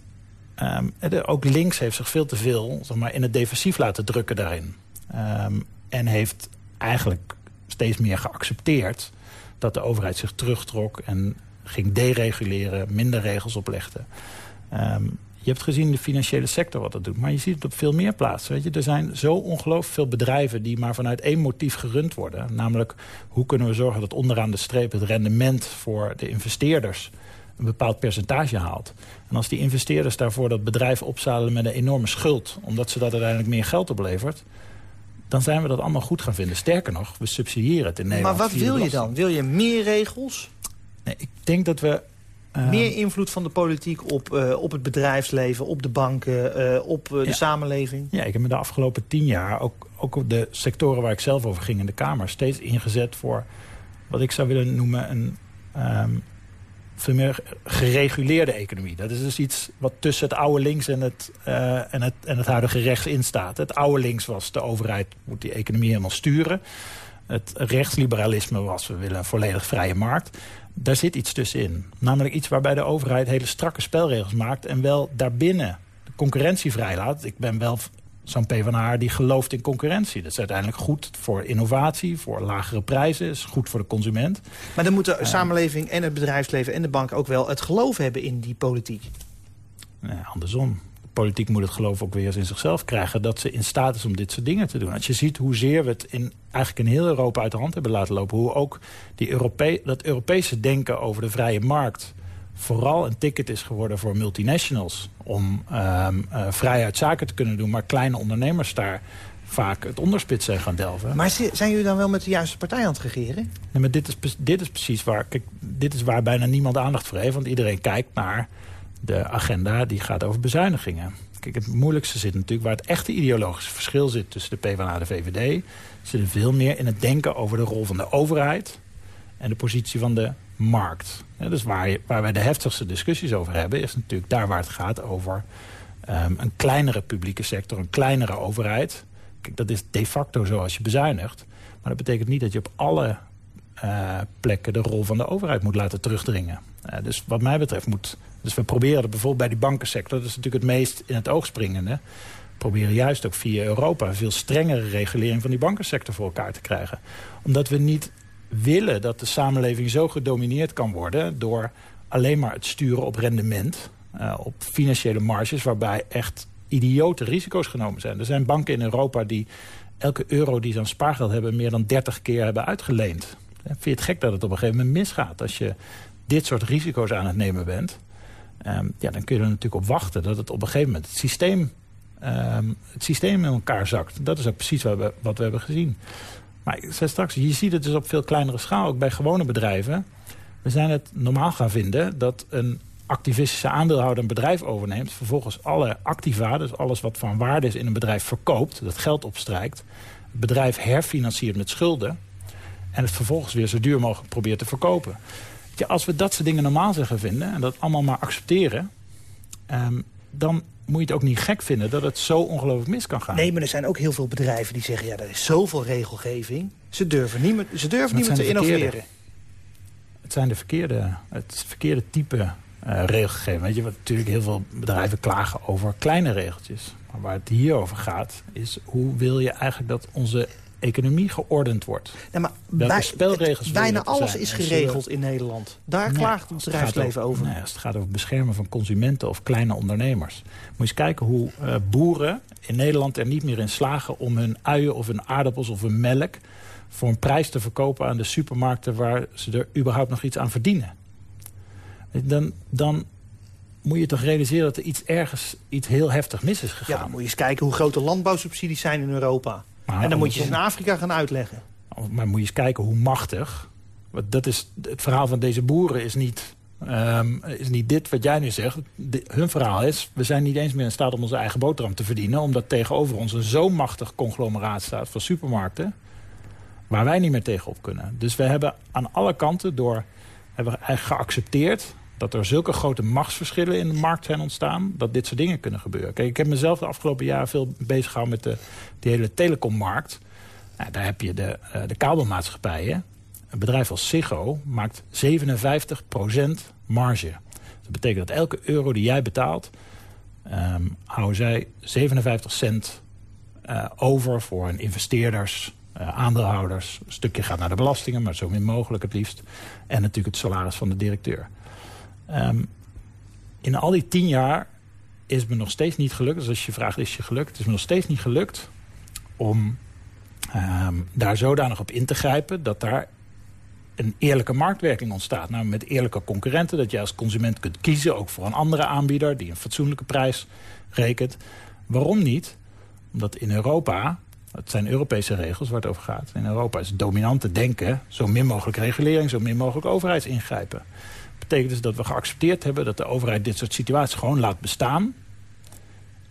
Um, ook links heeft zich veel te veel zeg maar, in het defensief laten drukken daarin. Um, en heeft eigenlijk steeds meer geaccepteerd dat de overheid zich terugtrok... en ging dereguleren, minder regels oplegde. Je hebt gezien de financiële sector wat dat doet. Maar je ziet het op veel meer plaatsen. Weet je? Er zijn zo ongelooflijk veel bedrijven die maar vanuit één motief gerund worden. Namelijk, hoe kunnen we zorgen dat onderaan de streep het rendement voor de investeerders een bepaald percentage haalt. En als die investeerders daarvoor dat bedrijf opzadelen met een enorme schuld... omdat ze dat uiteindelijk meer geld oplevert dan zijn we dat allemaal goed gaan vinden. Sterker nog, we subsidiëren het in Nederland. Maar wat wil je dan? Wil je meer regels? Nee, ik denk dat we... Uh, meer invloed van de politiek op, uh, op het bedrijfsleven, op de banken, uh, op de ja. samenleving? Ja, ik heb me de afgelopen tien jaar, ook, ook op de sectoren waar ik zelf over ging in de Kamer... steeds ingezet voor wat ik zou willen noemen een... Um, veel meer gereguleerde economie. Dat is dus iets wat tussen het oude links en het, en het, en het huidige rechts in staat. Het oude links was de overheid moet die economie helemaal sturen. Het rechtsliberalisme was we willen een volledig vrije markt. Daar zit iets tussenin. Namelijk iets waarbij de overheid hele strakke spelregels maakt... en wel daarbinnen de concurrentie vrijlaat. Ik ben wel zo'n PvdA die gelooft in concurrentie. Dat is uiteindelijk goed voor innovatie, voor lagere prijzen. is goed voor de consument. Maar dan moet de samenleving en het bedrijfsleven en de bank ook wel het geloof hebben in die politiek. Nee, andersom. Politiek moet het geloof ook weer eens in zichzelf krijgen... dat ze in staat is om dit soort dingen te doen. Als je ziet hoezeer we het in, eigenlijk in heel Europa uit de hand hebben laten lopen... hoe ook die Europe dat Europese denken over de vrije markt vooral een ticket is geworden voor multinationals... om um, uh, vrijheid zaken te kunnen doen, maar kleine ondernemers daar vaak het onderspit zijn gaan delven. Maar zijn jullie dan wel met de juiste partij aan het regeren? Nee, maar dit is, dit is precies waar... Kijk, dit is waar bijna niemand aandacht voor heeft. Want iedereen kijkt naar de agenda die gaat over bezuinigingen. Kijk, het moeilijkste zit natuurlijk waar het echte ideologische verschil zit... tussen de PvdA en de VVD. Zit er veel meer in het denken over de rol van de overheid... en de positie van de markt. Dus waar, waar wij de heftigste discussies over hebben... is natuurlijk daar waar het gaat over um, een kleinere publieke sector... een kleinere overheid. Kijk, dat is de facto zo als je bezuinigt. Maar dat betekent niet dat je op alle uh, plekken... de rol van de overheid moet laten terugdringen. Dus wat mij betreft moet... Dus we proberen bijvoorbeeld bij die bankensector... dat is natuurlijk het meest in het oog springende... proberen juist ook via Europa... veel strengere regulering van die bankensector voor elkaar te krijgen. Omdat we niet willen dat de samenleving zo gedomineerd kan worden... door alleen maar het sturen op rendement, uh, op financiële marges... waarbij echt idiote risico's genomen zijn. Er zijn banken in Europa die elke euro die ze aan spaargeld hebben... meer dan 30 keer hebben uitgeleend. Vind je het gek dat het op een gegeven moment misgaat... als je dit soort risico's aan het nemen bent... Um, ja, dan kun je er natuurlijk op wachten dat het op een gegeven moment... het systeem, um, het systeem in elkaar zakt. Dat is ook precies wat we, wat we hebben gezien. Maar ik zei straks, je ziet het dus op veel kleinere schaal, ook bij gewone bedrijven. We zijn het normaal gaan vinden dat een activistische aandeelhouder een bedrijf overneemt... vervolgens alle activa, dus alles wat van waarde is in een bedrijf, verkoopt... dat geld opstrijkt, het bedrijf herfinanciert met schulden... en het vervolgens weer zo duur mogelijk probeert te verkopen. Als we dat soort dingen normaal zeggen vinden en dat allemaal maar accepteren... Um, dan moet je het ook niet gek vinden dat het zo ongelooflijk mis kan gaan. Nee, maar er zijn ook heel veel bedrijven die zeggen... ja, er is zoveel regelgeving. Ze durven niet meer, ze durven niet meer te innoveren. Het zijn de verkeerde, het verkeerde type uh, regelgeving. Weet je, wat natuurlijk heel veel bedrijven klagen over kleine regeltjes. Maar waar het hier over gaat, is hoe wil je eigenlijk dat onze economie geordend wordt. Ja, maar bij, spelregels bijna alles is geregeld in Nederland. Daar nee, klaagt het bedrijfsleven over. Nee, als het gaat over beschermen van consumenten of kleine ondernemers. Moet je eens kijken hoe uh, boeren in Nederland er niet meer in slagen... om hun uien of hun aardappels of hun melk voor een prijs te verkopen aan de supermarkten... waar ze er überhaupt nog iets aan verdienen. Dan, dan moet je toch realiseren dat er iets ergens iets heel heftig mis is gegaan. Ja, moet je eens kijken hoe grote landbouwsubsidies zijn in Europa. Maar en dan moet je ze in Afrika gaan uitleggen. Maar moet je eens kijken hoe machtig... Dat is, het verhaal van deze boeren is niet, um, is niet dit wat jij nu zegt. De, hun verhaal is, we zijn niet eens meer in staat om onze eigen boterham te verdienen... omdat tegenover ons een zo machtig conglomeraat staat van supermarkten... waar wij niet meer tegenop kunnen. Dus we hebben aan alle kanten door hebben geaccepteerd dat er zulke grote machtsverschillen in de markt zijn ontstaan... dat dit soort dingen kunnen gebeuren. Kijk, ik heb mezelf de afgelopen jaren veel bezig gehouden... met de, die hele telecommarkt. Nou, daar heb je de, uh, de kabelmaatschappijen. Een bedrijf als Ziggo maakt 57% marge. Dat betekent dat elke euro die jij betaalt... Um, houden zij 57 cent uh, over voor hun investeerders... Uh, aandeelhouders. Een stukje gaat naar de belastingen, maar zo min mogelijk het liefst. En natuurlijk het salaris van de directeur. Um, in al die tien jaar is me nog steeds niet gelukt... dus als je vraagt is je gelukt... het is me nog steeds niet gelukt om ehm, daar zodanig op in te grijpen... dat daar een eerlijke marktwerking ontstaat. Nou, met eerlijke concurrenten, dat je als consument kunt kiezen... ook voor een andere aanbieder die een fatsoenlijke prijs rekent. Waarom niet? Omdat in Europa, het zijn Europese regels waar het over gaat... in Europa is het dominante denken... zo min mogelijk regulering, zo min mogelijk overheidsingrijpen. Betekent dus dat we geaccepteerd hebben... dat de overheid dit soort situaties gewoon laat bestaan...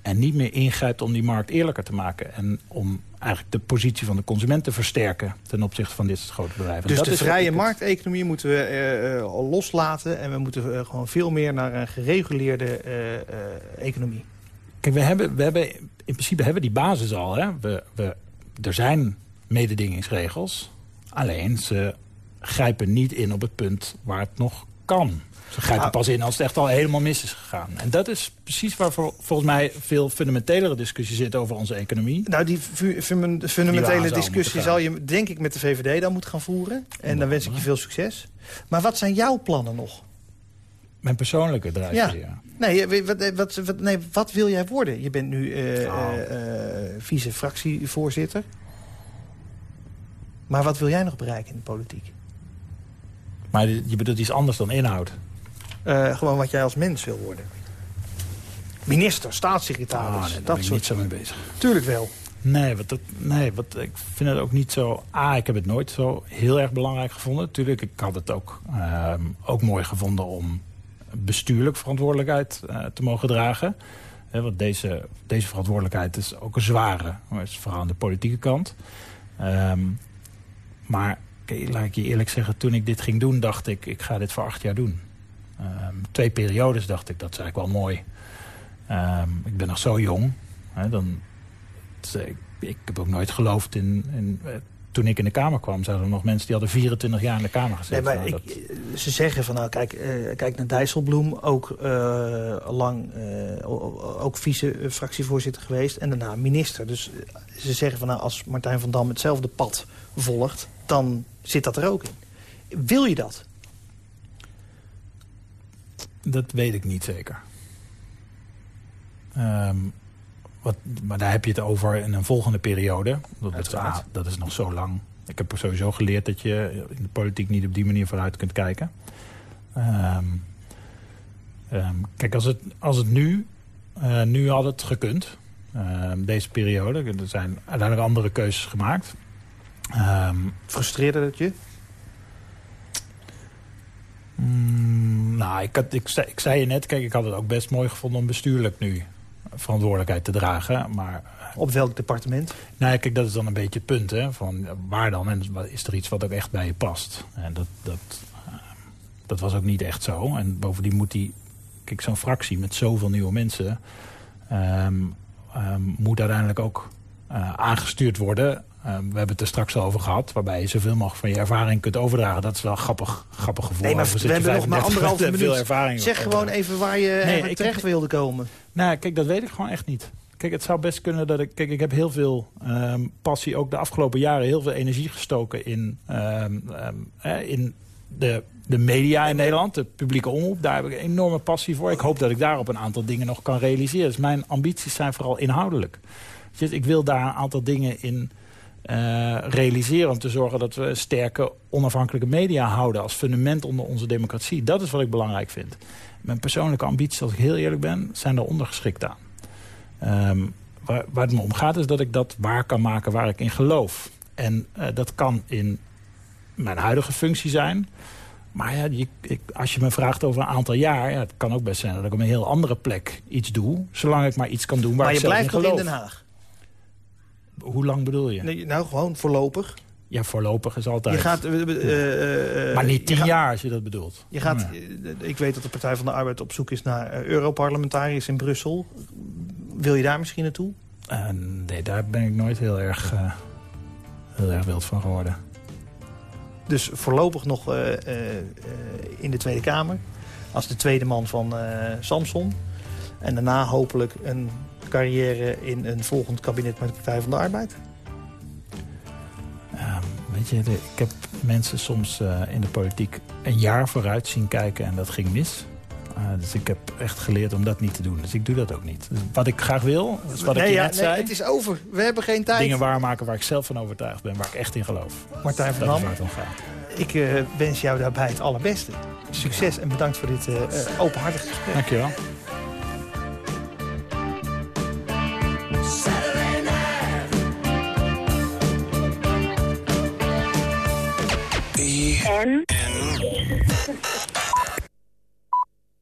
en niet meer ingrijpt om die markt eerlijker te maken... en om eigenlijk de positie van de consument te versterken... ten opzichte van dit soort grote bedrijven. Dus dat de is vrije markteconomie moeten we eh, eh, loslaten... en we moeten eh, gewoon veel meer naar een gereguleerde economie. Kijk, we hebben, we hebben, in principe hebben we die basis al. Hè? We, we, er zijn mededingingsregels. Alleen ze grijpen niet in op het punt waar het nog kan. Ze grijpen pas in als het echt al helemaal mis is gegaan. En dat is precies waar voor, volgens mij veel fundamentelere discussie zit over onze economie. Nou, die fu- fun- Die fundamentele discussie zal je denk ik met de VVD dan moeten gaan voeren. En dan wens ik je veel succes. Maar wat zijn jouw plannen nog? Mijn persoonlijke drijfveer. Ja. Nee, wat, wat, wat, nee, wat wil jij worden? Je bent nu eh Oh. eh, eh, vice-fractievoorzitter. Maar wat wil jij nog bereiken in de politiek? Maar je bedoelt iets anders dan inhoud. Eh, gewoon wat jij als mens wil worden. Minister, staatssecretaris, nee, ben dat ik soort... niet zo mee bezig. Tuurlijk wel. Nee, wat dat, nee wat, ik vind het ook niet zo... Ah, ik heb het nooit zo heel erg belangrijk gevonden. Tuurlijk, ik had het ook, ehm, ook mooi gevonden om bestuurlijk verantwoordelijkheid eh, te mogen dragen. Want deze, deze verantwoordelijkheid is ook een zware. maar is vooral aan de politieke kant. Ehm, maar laat ik je eerlijk zeggen, toen ik dit ging doen, dacht ik... ik ga dit voor acht jaar doen. Ehm, twee periodes dacht ik, dat is eigenlijk wel mooi. Ehm, ik ben nog zo jong. Hè, dan, het, eh, ik, ik heb ook nooit geloofd in... in eh, toen ik in de Kamer kwam, zaten er nog mensen... die hadden 24 jaar in de Kamer Nee, gezeten. maar Nou, ik, dat- eh, ze zeggen van, nou, kijk, kijk naar Dijsselbloem. Ook eh, lang ook vice-fractievoorzitter geweest. En daarna minister. Dus ze zeggen van, nou, als Martijn van Dam hetzelfde pad volgt... dan zit dat er ook in. Wil je dat? Dat weet ik niet zeker. Ehm, wat, maar daar heb je het over in een volgende periode. Dat, ah, dat is nog zo lang. Ik heb sowieso geleerd dat je in de politiek niet op die manier vooruit kunt kijken. Ehm, ehm, kijk, als het, als het nu... eh, nu had het gekund. Deze periode. Er zijn uiteindelijk andere keuzes gemaakt. Ehm, Frustreerde dat je? Mm, nou, ik, had, ik, zei, ik zei je net, kijk, ik had het ook best mooi gevonden om bestuurlijk nu verantwoordelijkheid te dragen. Maar Op welk departement? nou, kijk, dat is dan een beetje het punt, hè, van waar dan? En is er iets wat ook echt bij je past? En dat, dat, eh, dat was ook niet echt zo. En bovendien moet die, kijk, zo'n fractie met zoveel nieuwe mensen... ehm, ehm, moet uiteindelijk ook eh, aangestuurd worden. Ehm, we hebben het er straks al over gehad, waarbij je zoveel mogelijk van je ervaring kunt overdragen. Dat is wel een grappig, grappig gevoel. Nee, maar we hebben nog maar 35 anderhalve minuut. Veel ervaring Zeg gewoon overdragen. even waar je ik- terecht wilde komen. Nou, kijk, dat weet ik gewoon echt niet. Kijk, het zou best kunnen dat ik... Kijk, ik heb heel veel ehm, passie, ook de afgelopen jaren... heel veel energie gestoken in, ehm, ehm, eh, in de, de media in Nederland. De publieke omroep. Daar heb ik een enorme passie voor. Ik hoop dat ik daar op een aantal dingen nog kan realiseren. Dus mijn ambities zijn vooral inhoudelijk. Dus ik wil daar een aantal dingen in eh, realiseren... om te zorgen dat we sterke, onafhankelijke media houden... als fundament onder onze democratie. Dat is wat ik belangrijk vind. Mijn persoonlijke ambities, als ik heel eerlijk ben... zijn er ondergeschikt aan. Ehm, waar, waar het me om gaat is dat ik dat waar kan maken waar ik in geloof. En eh, dat kan in mijn huidige functie zijn. Maar ja, je, ik, als je me vraagt over een aantal jaar... Ja, het kan ook best zijn dat ik op een heel andere plek iets doe. Zolang ik maar iets kan doen waar Maar ik je zelf blijft in nog in geloof. Den Haag. Hoe lang bedoel je? Nee, nou, gewoon voorlopig. Ja, voorlopig is altijd. Je gaat... eh, eh, eh, maar niet tien gaat- jaar als je dat bedoelt. Je gaat, Ja. Ik weet dat de Partij van de Arbeid op zoek is naar Europarlementariërs in Brussel. Wil je daar misschien naartoe? Nee, daar ben ik nooit heel erg, heel erg wild van geworden. Dus voorlopig nog in de Tweede Kamer. Als de tweede man van Samson. En daarna hopelijk een carrière in een volgend kabinet met de Partij van de Arbeid. Ehm, weet je, de- ik heb mensen soms eh, in de politiek een jaar vooruit zien kijken en dat ging mis. dus ik heb echt geleerd om dat niet te doen. Dus ik doe dat ook niet. Dus wat ik graag wil, is wat nee, ik je ja, net nee, zei. het is over. We hebben geen tijd. Dingen waarmaken waar ik zelf van overtuigd ben. Waar ik echt in geloof. Martijn van gaat. ik eh, wens jou daarbij het allerbeste. Succes en bedankt voor dit eh, eh, openhartig gesprek. Dankjewel. N. N.